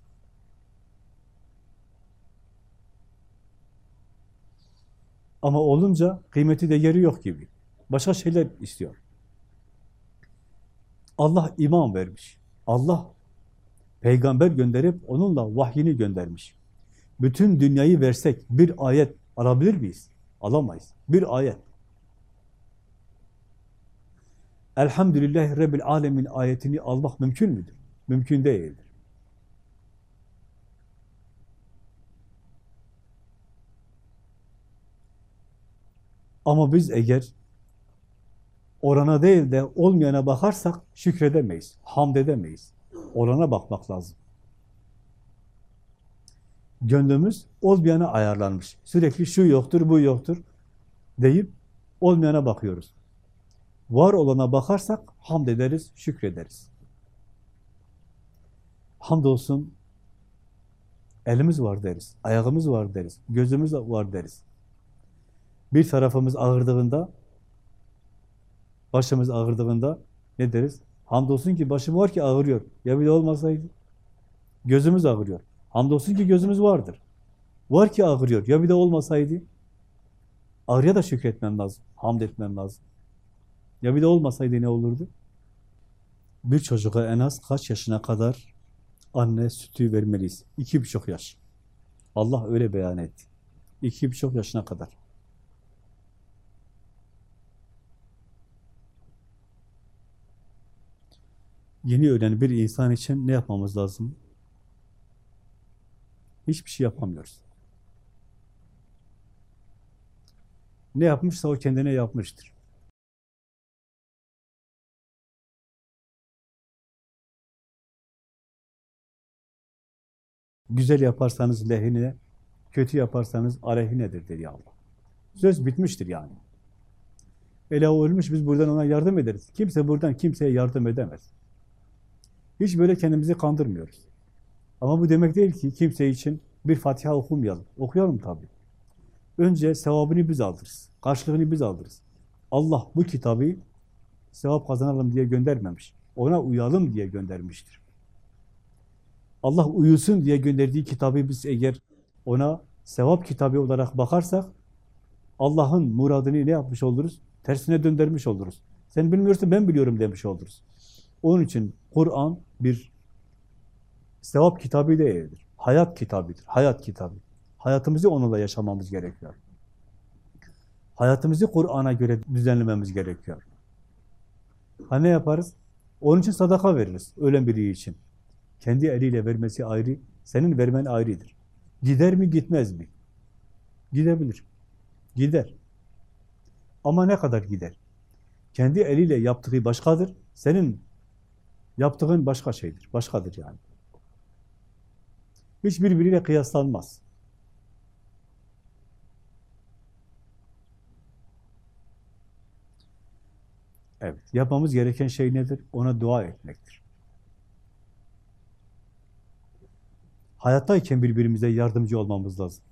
Ama olunca kıymeti değeri yok gibi. Başka şeyler istiyor. Allah iman vermiş. Allah peygamber gönderip onunla vahyini göndermiş. Bütün dünyayı versek bir ayet alabilir miyiz? Alamayız. Bir ayet. Elhamdülillahi Rabbil Alemin ayetini almak mümkün müdür? Mümkün değildir. Ama biz eğer orana değil de olmayana bakarsak şükredemeyiz, hamd edemeyiz. Orana bakmak lazım. Gönlümüz olmayana ayarlanmış. Sürekli şu yoktur, bu yoktur deyip olmayana bakıyoruz. Var olana bakarsak hamd ederiz, şükrederiz. Hamdolsun elimiz var deriz, ayağımız var deriz, gözümüz var deriz. Bir tarafımız ağırdığında, başımız ağırdığında ne deriz? Hamdolsun ki başım var ki ağrıyor. Ya bir de olmasaydı? Gözümüz ağrıyor. Hamdolsun ki gözümüz vardır. Var ki ağrıyor. Ya bir de olmasaydı? Ağrıya da şükretmem lazım. Hamd etmem lazım. Ya bir de olmasaydı ne olurdu? Bir çocuğa en az kaç yaşına kadar anne sütü vermeliyiz? İki buçuk yaş. Allah öyle beyan etti. İki buçuk yaşına kadar. Yeni ölen bir insan için ne yapmamız lazım? Hiçbir şey yapamıyoruz. Ne yapmışsa o kendine yapmıştır. Güzel yaparsanız lehine, kötü yaparsanız aleyhinedir dedi Allah. Söz bitmiştir yani. Ele o ölmüş, biz buradan ona yardım ederiz. Kimse buradan kimseye yardım edemez. Hiç böyle kendimizi kandırmıyoruz. Ama bu demek değil ki kimse için bir Fatiha okumayalım. Okuyalım tabii. Önce sevabını biz alırız. Karşılığını biz alırız. Allah bu kitabı sevap kazanalım diye göndermemiş. Ona uyalım diye göndermiştir. Allah uyusun diye gönderdiği kitabı biz eğer ona sevap kitabı olarak bakarsak Allah'ın muradını ne yapmış oluruz? Tersine döndürmüş oluruz. Sen bilmiyorsun ben biliyorum demiş oluruz. Onun için Kur'an bir sevap kitabı değildir. Hayat kitabıdır. Hayat kitabı. Hayatımızı onunla yaşamamız gerekiyor. Hayatımızı Kur'an'a göre düzenlememiz gerekiyor. Ha ne yaparız? Onun için sadaka veririz. Ölen biri için. Kendi eliyle vermesi ayrı, senin vermen ayrıdır. Gider mi gitmez mi? Gidebilir. Gider. Ama ne kadar gider? Kendi eliyle yaptığı başkadır, senin yaptığın başka şeydir. Başkadır yani. Hiçbirbiriyle kıyaslanmaz. Evet, yapmamız gereken şey nedir? Ona dua etmektir. Hayattayken birbirimize yardımcı olmamız lazım.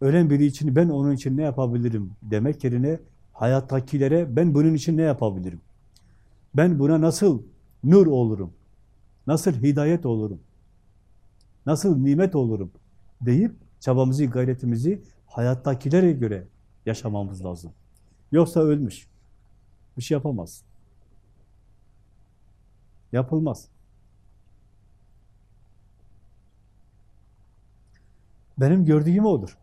Ölen biri için ben onun için ne yapabilirim demek yerine hayattakilere ben bunun için ne yapabilirim? Ben buna nasıl nur olurum? Nasıl hidayet olurum? Nasıl nimet olurum? deyip çabamızı, gayretimizi hayattakilere göre yaşamamız lazım. Yoksa ölmüş. Bir şey yapamaz. Yapılmaz. Benim gördüğüm odur.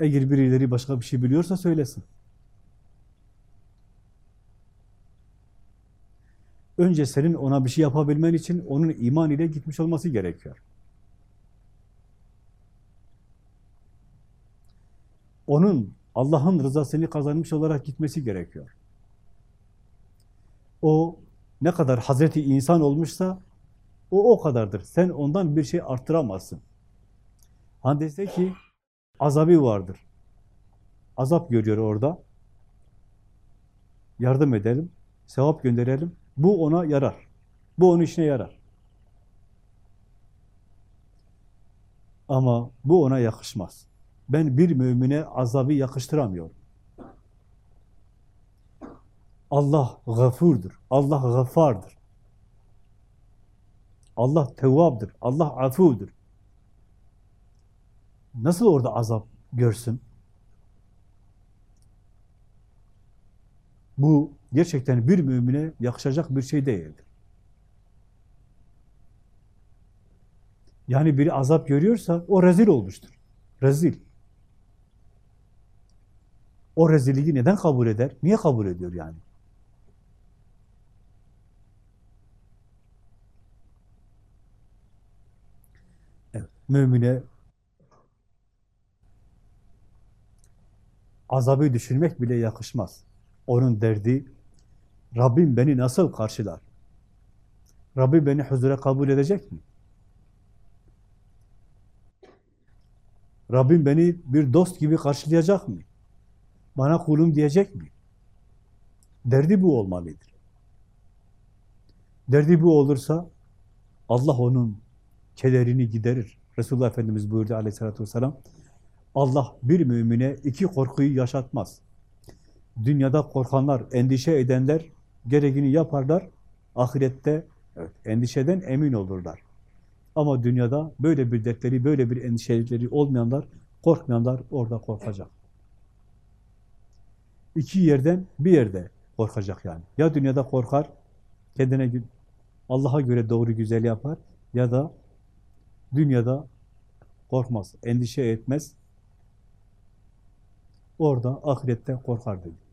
Eğer birileri başka bir şey biliyorsa söylesin. Önce senin ona bir şey yapabilmen için onun iman ile gitmiş olması gerekiyor. Onun Allah'ın rızasını kazanmış olarak gitmesi gerekiyor. O ne kadar Hazreti insan olmuşsa o o kadardır. Sen ondan bir şey arttıramazsın. Dese ki azabı vardır. azap görüyor orada. Yardım edelim, sevap gönderelim. Bu ona yarar. Bu onun işine yarar. Ama bu ona yakışmaz. Ben bir mümine azabı yakıştıramıyorum. Allah gafurdur. Allah gaffardır. Allah tevvabdır. Allah afudur. Nasıl orada azap görsün? Bu gerçekten bir mümine yakışacak bir şey değildir. Yani biri azap görüyorsa o rezil olmuştur. Rezil. O rezilliği neden kabul eder? Niye kabul ediyor yani? Mümine azabı düşünmek bile yakışmaz. Onun derdi, Rabbim beni nasıl karşılar? Rabbim beni huzura kabul edecek mi? Rabbim beni bir dost gibi karşılayacak mı? Bana kulum diyecek mi? Derdi bu olmalıdır. Derdi bu olursa Allah onun kederini giderir. Resulullah Efendimiz buyurdu aleyhissalatü vesselam. Allah bir mümine iki korkuyu yaşatmaz. Dünyada korkanlar, endişe edenler gereğini yaparlar. Ahirette evet, endişeden emin olurlar. Ama dünyada böyle bir dertleri, böyle bir endişeleri olmayanlar, korkmayanlar orada korkacak. İki yerden bir yerde korkacak yani. Ya dünyada korkar, kendine Allah'a göre doğru güzel yapar ya da dünyada korkmaz, endişe etmez. Orada ahirette korkar dedi.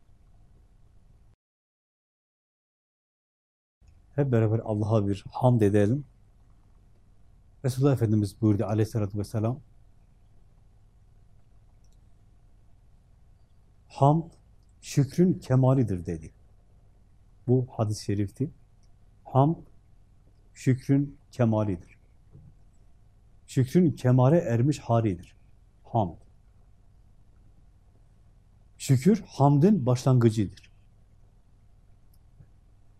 Hep beraber Allah'a bir hamd edelim. Resulullah Efendimiz buyurdu aleyhissalatü vesselam. Hamd, şükrün kemalidir dedi. Bu hadis-i şerifti. Hamd, şükrün kemalidir. Şükrün kemale ermiş halidir. Hamd. Şükür, hamdın başlangıcıdır.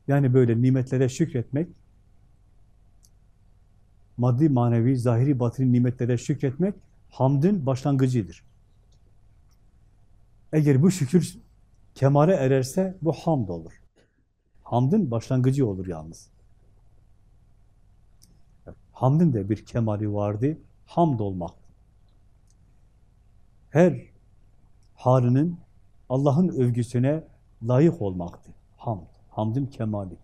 Yani böyle nimetlere şükretmek, maddi, manevi, zahiri, batini nimetlere şükretmek hamdın başlangıcıdır. Eğer bu şükür kemale ererse bu hamd olur. Hamdın başlangıcı olur yalnız. Hamdın da bir kemali vardı. Hamd olmak. Her halinin Allah'ın övgüsüne layık olmaktı. Hamd. Hamdın kemali.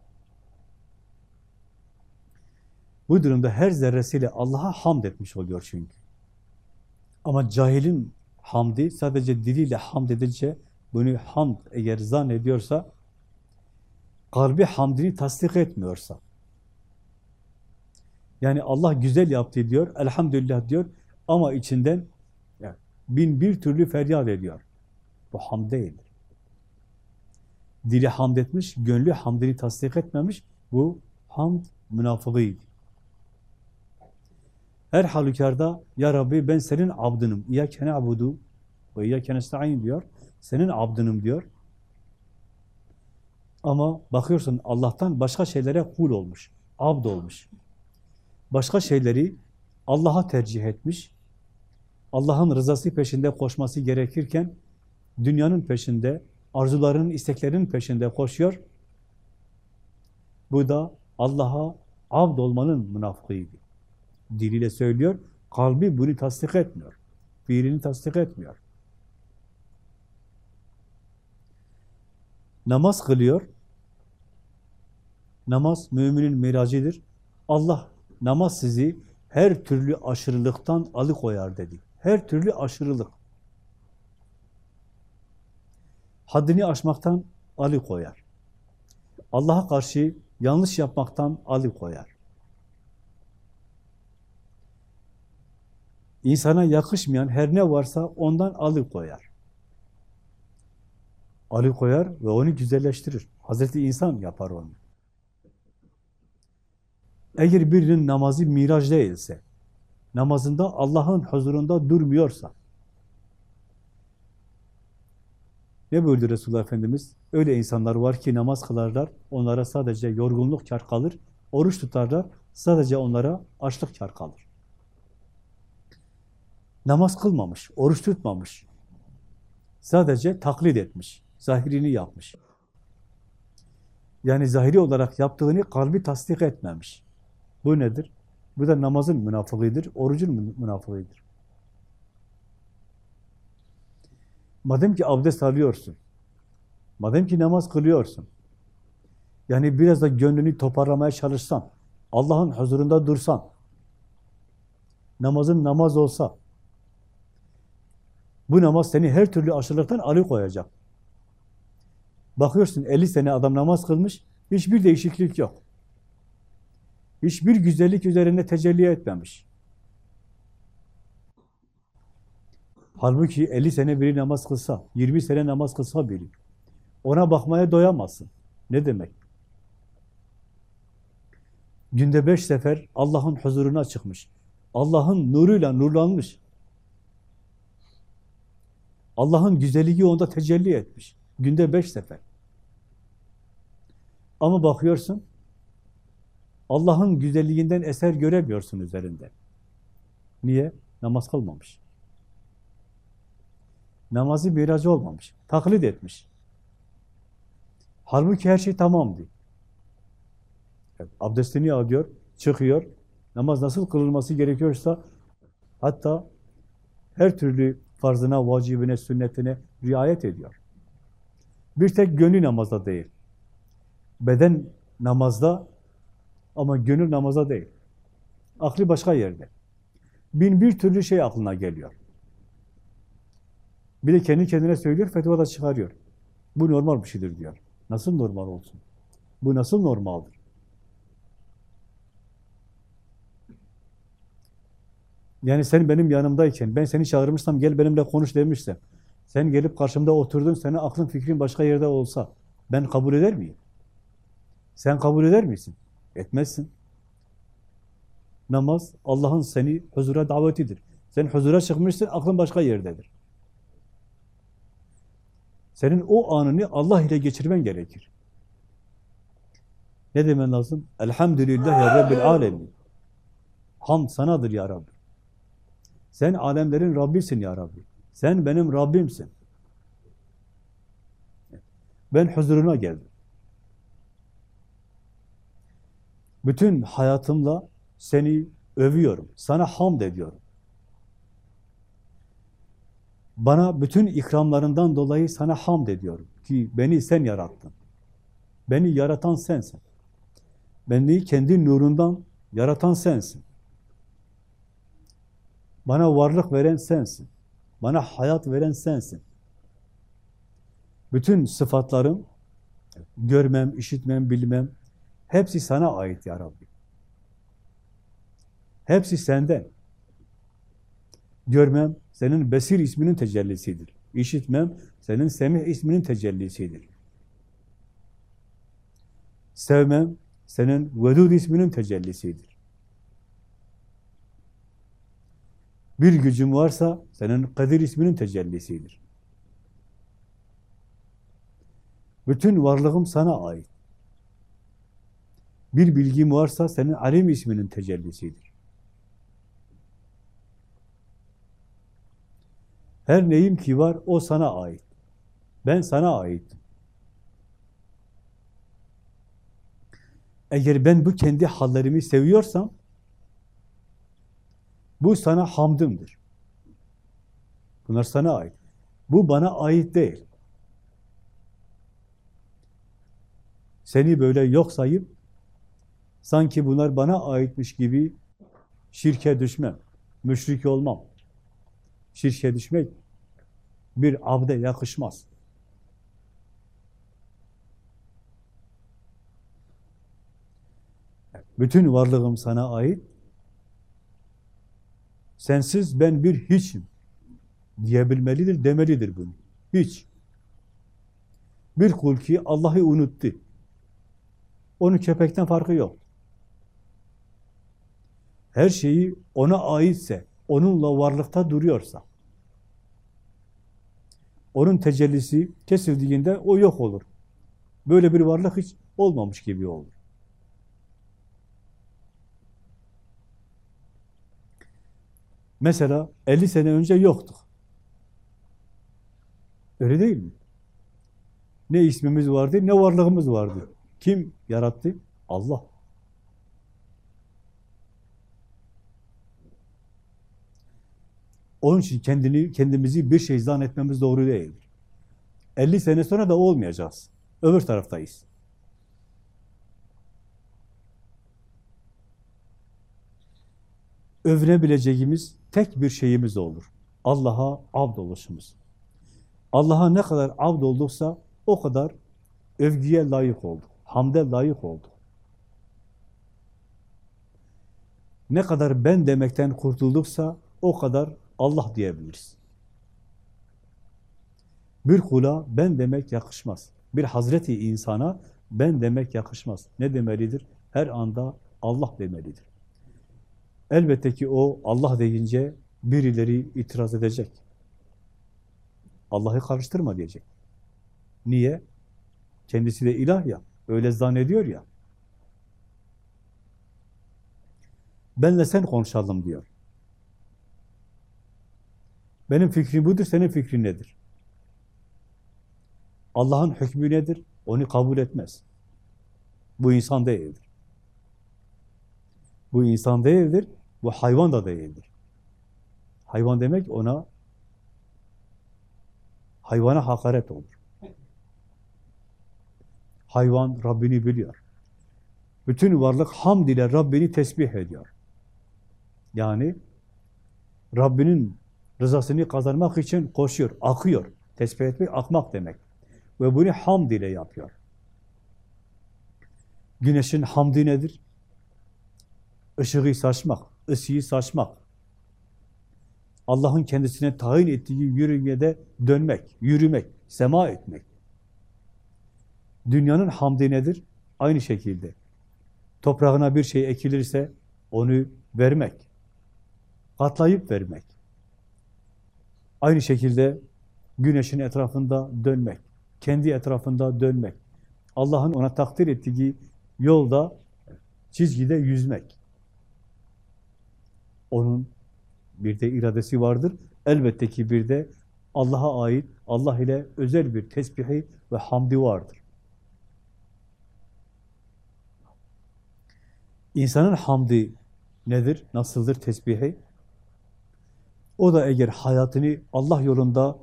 Bu durumda her zerresiyle Allah'a hamd etmiş oluyor çünkü. Ama cahilin hamdi sadece diliyle hamd edince bunu hamd eğer zannediyorsa kalbi hamdini tasdik etmiyorsa yani Allah güzel yaptı diyor, elhamdülillah diyor ama içinden bin bir türlü feryat ediyor. Bu hamd değildir. Dili hamd etmiş, gönlü hamdini tasdik etmemiş, bu hamd münafıkıydı. Her halükarda ya Rabbi ben senin abdınım. İyyâke ne'abudu ve iyyâke nesta'in diyor. Senin abdınım diyor. Ama bakıyorsun Allah'tan başka şeylere kul olmuş, abd olmuş. Başka şeyleri Allah'a tercih etmiş. Allah'ın rızası peşinde koşması gerekirken dünyanın peşinde, arzularının, isteklerinin peşinde koşuyor. Bu da Allah'a abd olmanın münafıkıydı. Diliyle söylüyor, kalbi bunu tasdik etmiyor. Fiilini tasdik etmiyor. Namaz kılıyor. Namaz müminin miracıdır. Allah namaz sizi her türlü aşırılıktan alıkoyar dedi. Her türlü aşırılık. Haddini aşmaktan alıkoyar. Allah'a karşı yanlış yapmaktan alıkoyar. İnsana yakışmayan her ne varsa ondan alıkoyar. Alıkoyar ve onu güzelleştirir. Hazreti insan yapar onu. Eğer birinin namazı miraç değilse, namazında Allah'ın huzurunda durmuyorsa, Ne buyurdu Resulullah Efendimiz? Öyle insanlar var ki namaz kılarlar, onlara sadece yorgunluk kar kalır. Oruç tutarlar, sadece onlara açlık kar kalır. Namaz kılmamış, oruç tutmamış. Sadece taklit etmiş, zahirini yapmış. Yani zahiri olarak yaptığını kalbi tasdik etmemiş. Bu nedir? Bu da namazın münafığıdır, orucun münafığıdır. Madem ki abdest alıyorsun, madem ki namaz kılıyorsun, yani biraz da gönlünü toparlamaya çalışsan, Allah'ın huzurunda dursan, namazın namaz olsa, bu namaz seni her türlü aşırılıktan alıkoyacak. Bakıyorsun 50 sene adam namaz kılmış, hiçbir değişiklik yok. Hiçbir güzellik üzerine tecelli etmemiş. Halbuki 50 sene biri namaz kılsa, 20 sene namaz kılsa biri, ona bakmaya doyamazsın. Ne demek? Günde beş sefer Allah'ın huzuruna çıkmış. Allah'ın nuruyla nurlanmış. Allah'ın güzelliği onda tecelli etmiş. Günde beş sefer. Ama bakıyorsun, Allah'ın güzelliğinden eser göremiyorsun üzerinde. Niye? Namaz kılmamış. Namazı miracı olmamış. Taklit etmiş. Halbuki her şey tamamdı. Evet, abdestini alıyor, çıkıyor. Namaz nasıl kılınması gerekiyorsa hatta her türlü farzına, vacibine, sünnetine riayet ediyor. Bir tek gönül namazda değil. Beden namazda ama gönül namazda değil. Aklı başka yerde. Bin bir türlü şey aklına geliyor. Bir de kendi kendine söylüyor, fetva da çıkarıyor. Bu normal bir şeydir diyor. Nasıl normal olsun? Bu nasıl normaldir? Yani sen benim yanımdayken, ben seni çağırmışsam, gel benimle konuş demişsem, sen gelip karşımda oturdun, senin aklın fikrin başka yerde olsa, ben kabul eder miyim? Sen kabul eder misin? Etmezsin. Namaz, Allah'ın seni huzura davetidir. Sen huzura çıkmışsın, aklın başka yerdedir. Senin o anını Allah ile geçirmen gerekir. Ne demen lazım? Elhamdülillah ya Rabbil alemin. Ham sanadır ya Rabbi. Sen alemlerin Rabbisin ya Rabbi. Sen benim Rabbimsin. Ben huzuruna geldim. Bütün hayatımla seni övüyorum. Sana hamd ediyorum. Bana bütün ikramlarından dolayı sana hamd ediyorum. Ki beni sen yarattın. Beni yaratan sensin. Beni kendi nurundan yaratan sensin. Bana varlık veren sensin. Bana hayat veren sensin. Bütün sıfatlarım, görmem, işitmem, bilmem, hepsi sana ait ya Rabbi. Hepsi senden. Görmem, senin Besir isminin tecellisidir. İşitmem, senin Semih isminin tecellisidir. Sevmem, senin Vedud isminin tecellisidir. Bir gücün varsa senin Kadir isminin tecellisidir. Bütün varlığım sana ait. Bir bilgim varsa senin Alim isminin tecellisidir. Her neyim ki var o sana ait. Ben sana ait. Eğer ben bu kendi hallerimi seviyorsam bu sana hamdımdır. Bunlar sana ait. Bu bana ait değil. Seni böyle yok sayıp sanki bunlar bana aitmiş gibi şirke düşmem, müşrik olmam. Şirke düşmek bir abde yakışmaz. Bütün varlığım sana ait. Sensiz ben bir hiçim diyebilmelidir, demelidir bunu. Hiç. Bir kul ki Allah'ı unuttu. Onun köpekten farkı yok. Her şeyi ona aitse, onunla varlıkta duruyorsa, Onun tecellisi kesildiğinde o yok olur. Böyle bir varlık hiç olmamış gibi olur. Mesela 50 sene önce yoktuk. Öyle değil mi? Ne ismimiz vardı, ne varlığımız vardı. Kim yarattı? Allah. Onun için kendini, kendimizi bir şey zannetmemiz doğru değildir. 50 sene sonra da olmayacağız. Öbür taraftayız. Övünebileceğimiz tek bir şeyimiz olur. Allah'a abd oluşumuz. Allah'a ne kadar abd olduksa o kadar övgüye layık olduk. Hamde layık olduk. Ne kadar ben demekten kurtulduksa o kadar Allah diyebiliriz. Bir kula ben demek yakışmaz. Bir Hazreti insana ben demek yakışmaz. Ne demelidir? Her anda Allah demelidir. Elbette ki o Allah deyince birileri itiraz edecek. Allah'ı karıştırma diyecek. Niye? Kendisi de ilah ya. Öyle zannediyor ya. Benle sen konuşalım diyor. Benim fikrim budur, senin fikrin nedir? Allah'ın hükmü nedir? Onu kabul etmez. Bu insan değildir. Bu insan değildir, bu hayvan da değildir. Hayvan demek ona hayvana hakaret olur. Hayvan Rabbini biliyor. Bütün varlık hamd ile Rabbini tesbih ediyor. Yani Rabbinin rızasını kazanmak için koşuyor, akıyor. Tesbih etmek, akmak demek. Ve bunu hamd ile yapıyor. Güneşin hamdi nedir? Işığı saçmak, ısıyı saçmak. Allah'ın kendisine tayin ettiği yürümede dönmek, yürümek, sema etmek. Dünyanın hamdi nedir? Aynı şekilde. Toprağına bir şey ekilirse onu vermek. Katlayıp vermek. Aynı şekilde güneşin etrafında dönmek. Kendi etrafında dönmek. Allah'ın ona takdir ettiği yolda, çizgide yüzmek. Onun bir de iradesi vardır. Elbette ki bir de Allah'a ait, Allah ile özel bir tesbihi ve hamdi vardır. İnsanın hamdi nedir? Nasıldır tesbihi? O da eğer hayatını Allah yolunda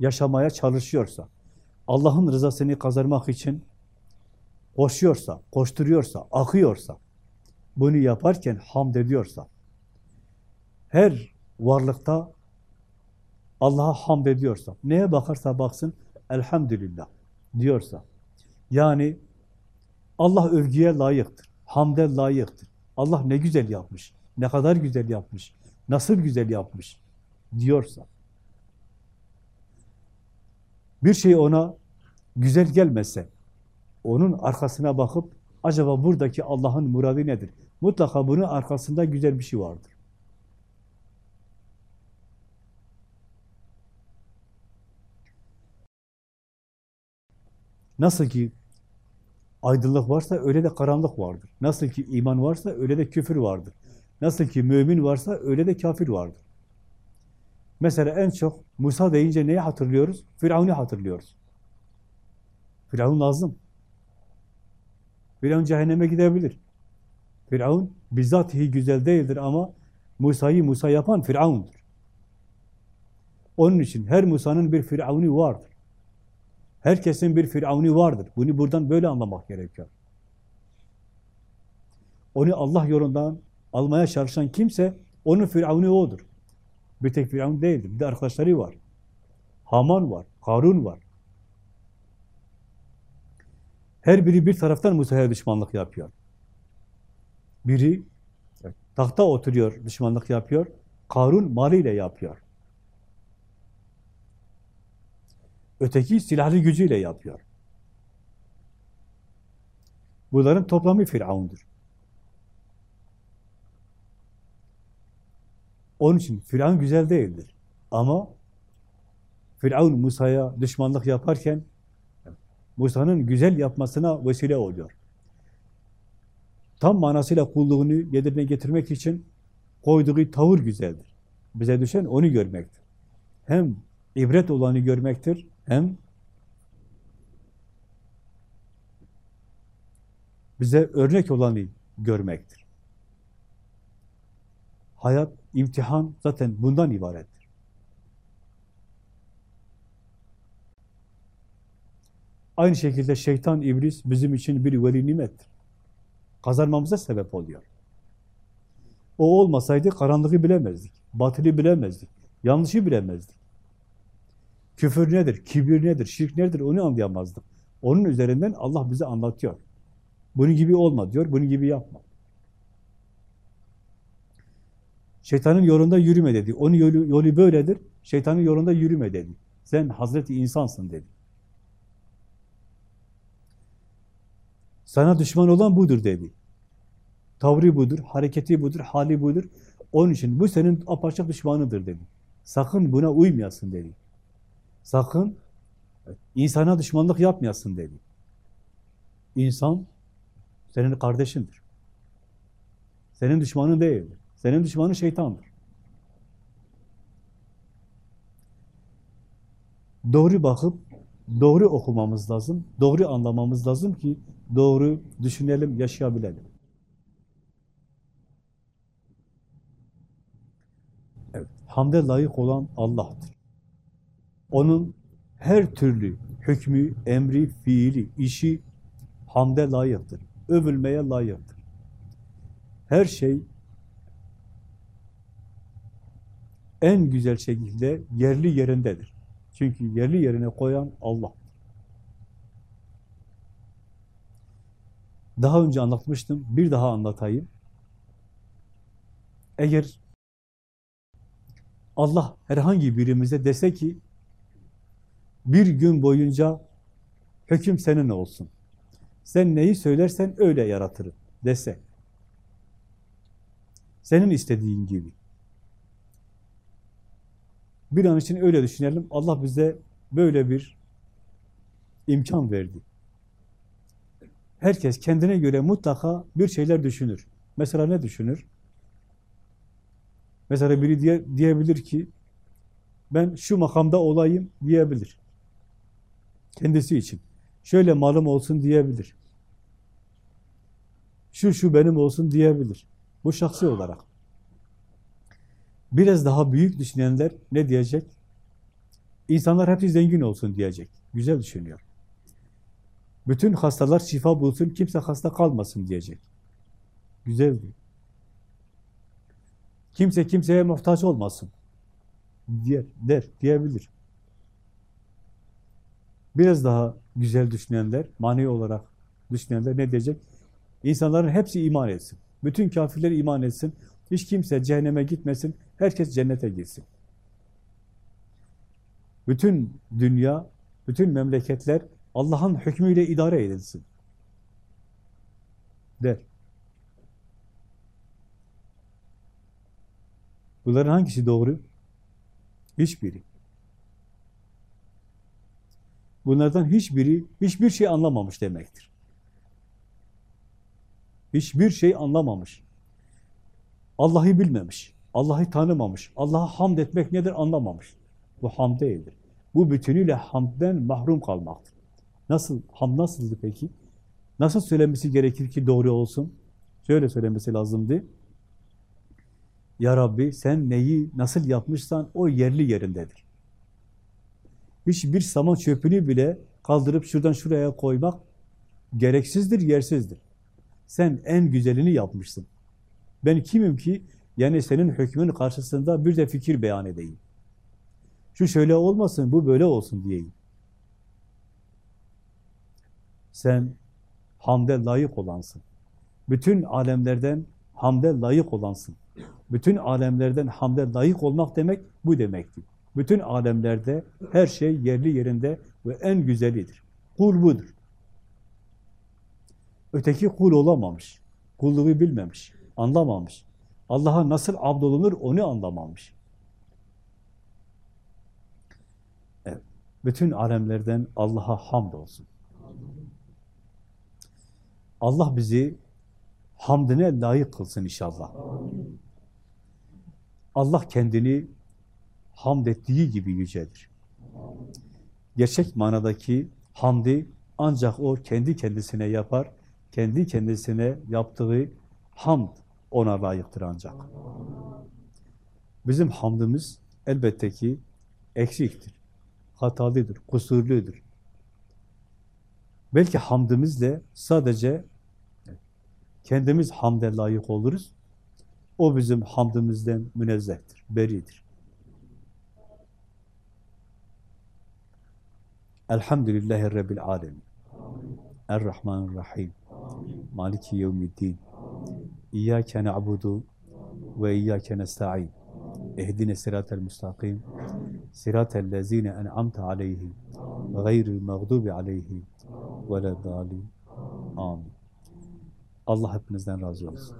yaşamaya çalışıyorsa, Allah'ın rızasını kazanmak için koşuyorsa, koşturuyorsa, akıyorsa, bunu yaparken hamd ediyorsa, her varlıkta Allah'a hamd ediyorsa, neye bakarsa baksın, elhamdülillah diyorsa, yani Allah övgüye layıktır, hamde layıktır. Allah ne güzel yapmış, ne kadar güzel yapmış, nasıl güzel yapmış diyorsa, bir şey ona güzel gelmese, onun arkasına bakıp, acaba buradaki Allah'ın muradı nedir? Mutlaka bunun arkasında güzel bir şey vardır. Nasıl ki aydınlık varsa öyle de karanlık vardır. Nasıl ki iman varsa öyle de küfür vardır. Nasıl ki mümin varsa öyle de kafir vardır. Mesela en çok Musa deyince neyi hatırlıyoruz? Firavun'u hatırlıyoruz. Firavun lazım. Firavun cehenneme gidebilir. Firavun bizzatihi güzel değildir ama Musa'yı Musa yapan Firavun'dur. Onun için her Musa'nın bir Firavun'u vardır. Herkesin bir Firavun'u vardır. Bunu buradan böyle anlamak gerekiyor. Onu Allah yolundan almaya çalışan kimse onun Firavun'u odur. Bir tek Firavun değildir. Bir de arkadaşları var. Haman var, Karun var. Her biri bir taraftan Musa'ya düşmanlık yapıyor. Biri tahta oturuyor, düşmanlık yapıyor. Karun malıyla yapıyor. Öteki silahlı gücüyle yapıyor. Bunların toplamı Firavun'dur. Onun için Firavun güzel değildir. Ama Firavun Musa'ya düşmanlık yaparken Musa'nın güzel yapmasına vesile oluyor. Tam manasıyla kulluğunu yerine getirmek için koyduğu tavır güzeldir. Bize düşen onu görmektir. Hem ibret olanı görmektir, hem bize örnek olanı görmektir. Hayat, imtihan zaten bundan ibarettir. Aynı şekilde şeytan, iblis bizim için bir veli nimettir. Kazanmamıza sebep oluyor. O olmasaydı karanlığı bilemezdik, batılı bilemezdik, yanlışı bilemezdik. Küfür nedir, kibir nedir, şirk nedir onu anlayamazdık. Onun üzerinden Allah bize anlatıyor. Bunun gibi olma diyor, bunun gibi yapma. Şeytanın yolunda yürüme dedi. Onun yolu, yolu böyledir, şeytanın yolunda yürüme dedi. Sen Hazreti insansın dedi. Sana düşman olan budur dedi. Tavrı budur, hareketi budur, hali budur. Onun için bu senin apaçık düşmanıdır dedi. Sakın buna uymayasın dedi. Sakın insana düşmanlık yapmayasın dedi. İnsan senin kardeşindir. Senin düşmanın değildir. Senin düşmanın şeytandır. Doğru bakıp doğru okumamız lazım, doğru anlamamız lazım ki doğru düşünelim, yaşayabilelim. Evet, hamde layık olan Allah'tır. Onun her türlü hükmü, emri, fiili, işi hamde layıktır. Övülmeye layıktır. Her şey en güzel şekilde yerli yerindedir. Çünkü yerli yerine koyan Allah. Daha önce anlatmıştım, bir daha anlatayım. Eğer Allah herhangi birimize dese ki, bir gün boyunca hüküm senin olsun. Sen neyi söylersen öyle yaratırım dese. Senin istediğin gibi. Bir an için öyle düşünelim. Allah bize böyle bir imkan verdi. Herkes kendine göre mutlaka bir şeyler düşünür. Mesela ne düşünür? Mesela biri diye, diyebilir ki ben şu makamda olayım diyebilir. Kendisi için. Şöyle malım olsun diyebilir. Şu şu benim olsun diyebilir. Bu şahsi olarak. Biraz daha büyük düşünenler ne diyecek? İnsanlar hepsi zengin olsun diyecek. Güzel düşünüyor. Bütün hastalar şifa bulsun, kimse hasta kalmasın diyecek. Güzel diyor. Kimse kimseye muhtaç olmasın diye, der, diyebilir. Biraz daha güzel düşünenler, manevi olarak düşünenler ne diyecek? İnsanların hepsi iman etsin. Bütün kafirler iman etsin. Hiç kimse cehenneme gitmesin. Herkes cennete gitsin. Bütün dünya, bütün memleketler Allah'ın hükmüyle idare edilsin. Der. Bunların hangisi doğru? Hiçbiri. Bunlardan hiçbiri, hiçbir şey anlamamış demektir. Hiçbir şey anlamamış. Allah'ı bilmemiş, Allah'ı tanımamış, Allah'a hamd etmek nedir anlamamış. Bu ham değildir. Bu bütünüyle hamden mahrum kalmaktır. Nasıl, ham nasıldı peki? Nasıl söylemesi gerekir ki doğru olsun? Şöyle söylemesi lazımdı. Ya Rabbi sen neyi nasıl yapmışsan o yerli yerindedir. Hiçbir saman çöpünü bile kaldırıp şuradan şuraya koymak gereksizdir, yersizdir. Sen en güzelini yapmışsın. Ben kimim ki yani senin hükmün karşısında bir de fikir beyan edeyim. Şu şöyle olmasın, bu böyle olsun diyeyim. Sen hamde layık olansın. Bütün alemlerden hamde layık olansın. Bütün alemlerden hamde layık olmak demek bu demektir. Bütün alemlerde her şey yerli yerinde ve en güzelidir. Kul budur. Öteki kul olamamış. Kulluğu bilmemiş, anlamamış. Allah'a nasıl abdolunur onu anlamamış. Evet. Bütün alemlerden Allah'a hamd olsun. Allah bizi hamdine layık kılsın inşallah. Allah kendini hamd ettiği gibi yücedir. Gerçek manadaki hamdi ancak o kendi kendisine yapar, kendi kendisine yaptığı hamd ona layıktır ancak. Bizim hamdımız elbette ki eksiktir, hatalıdır, kusurludur. Belki hamdımızla sadece kendimiz hamde layık oluruz. O bizim hamdımızdan münezzehtir, beridir. Elhamdülillahi Rabbil alemin. Errahmanirrahim. Maliki yevmiddin. İyyâke na'budu ve iyyâke nesta'in. Ehdine sıratel müstakim. Sıratel lezine en'amte aleyhim. Gayril mağdubi aleyhim. Ve la dalin. Amin. Allah hepinizden razı olsun.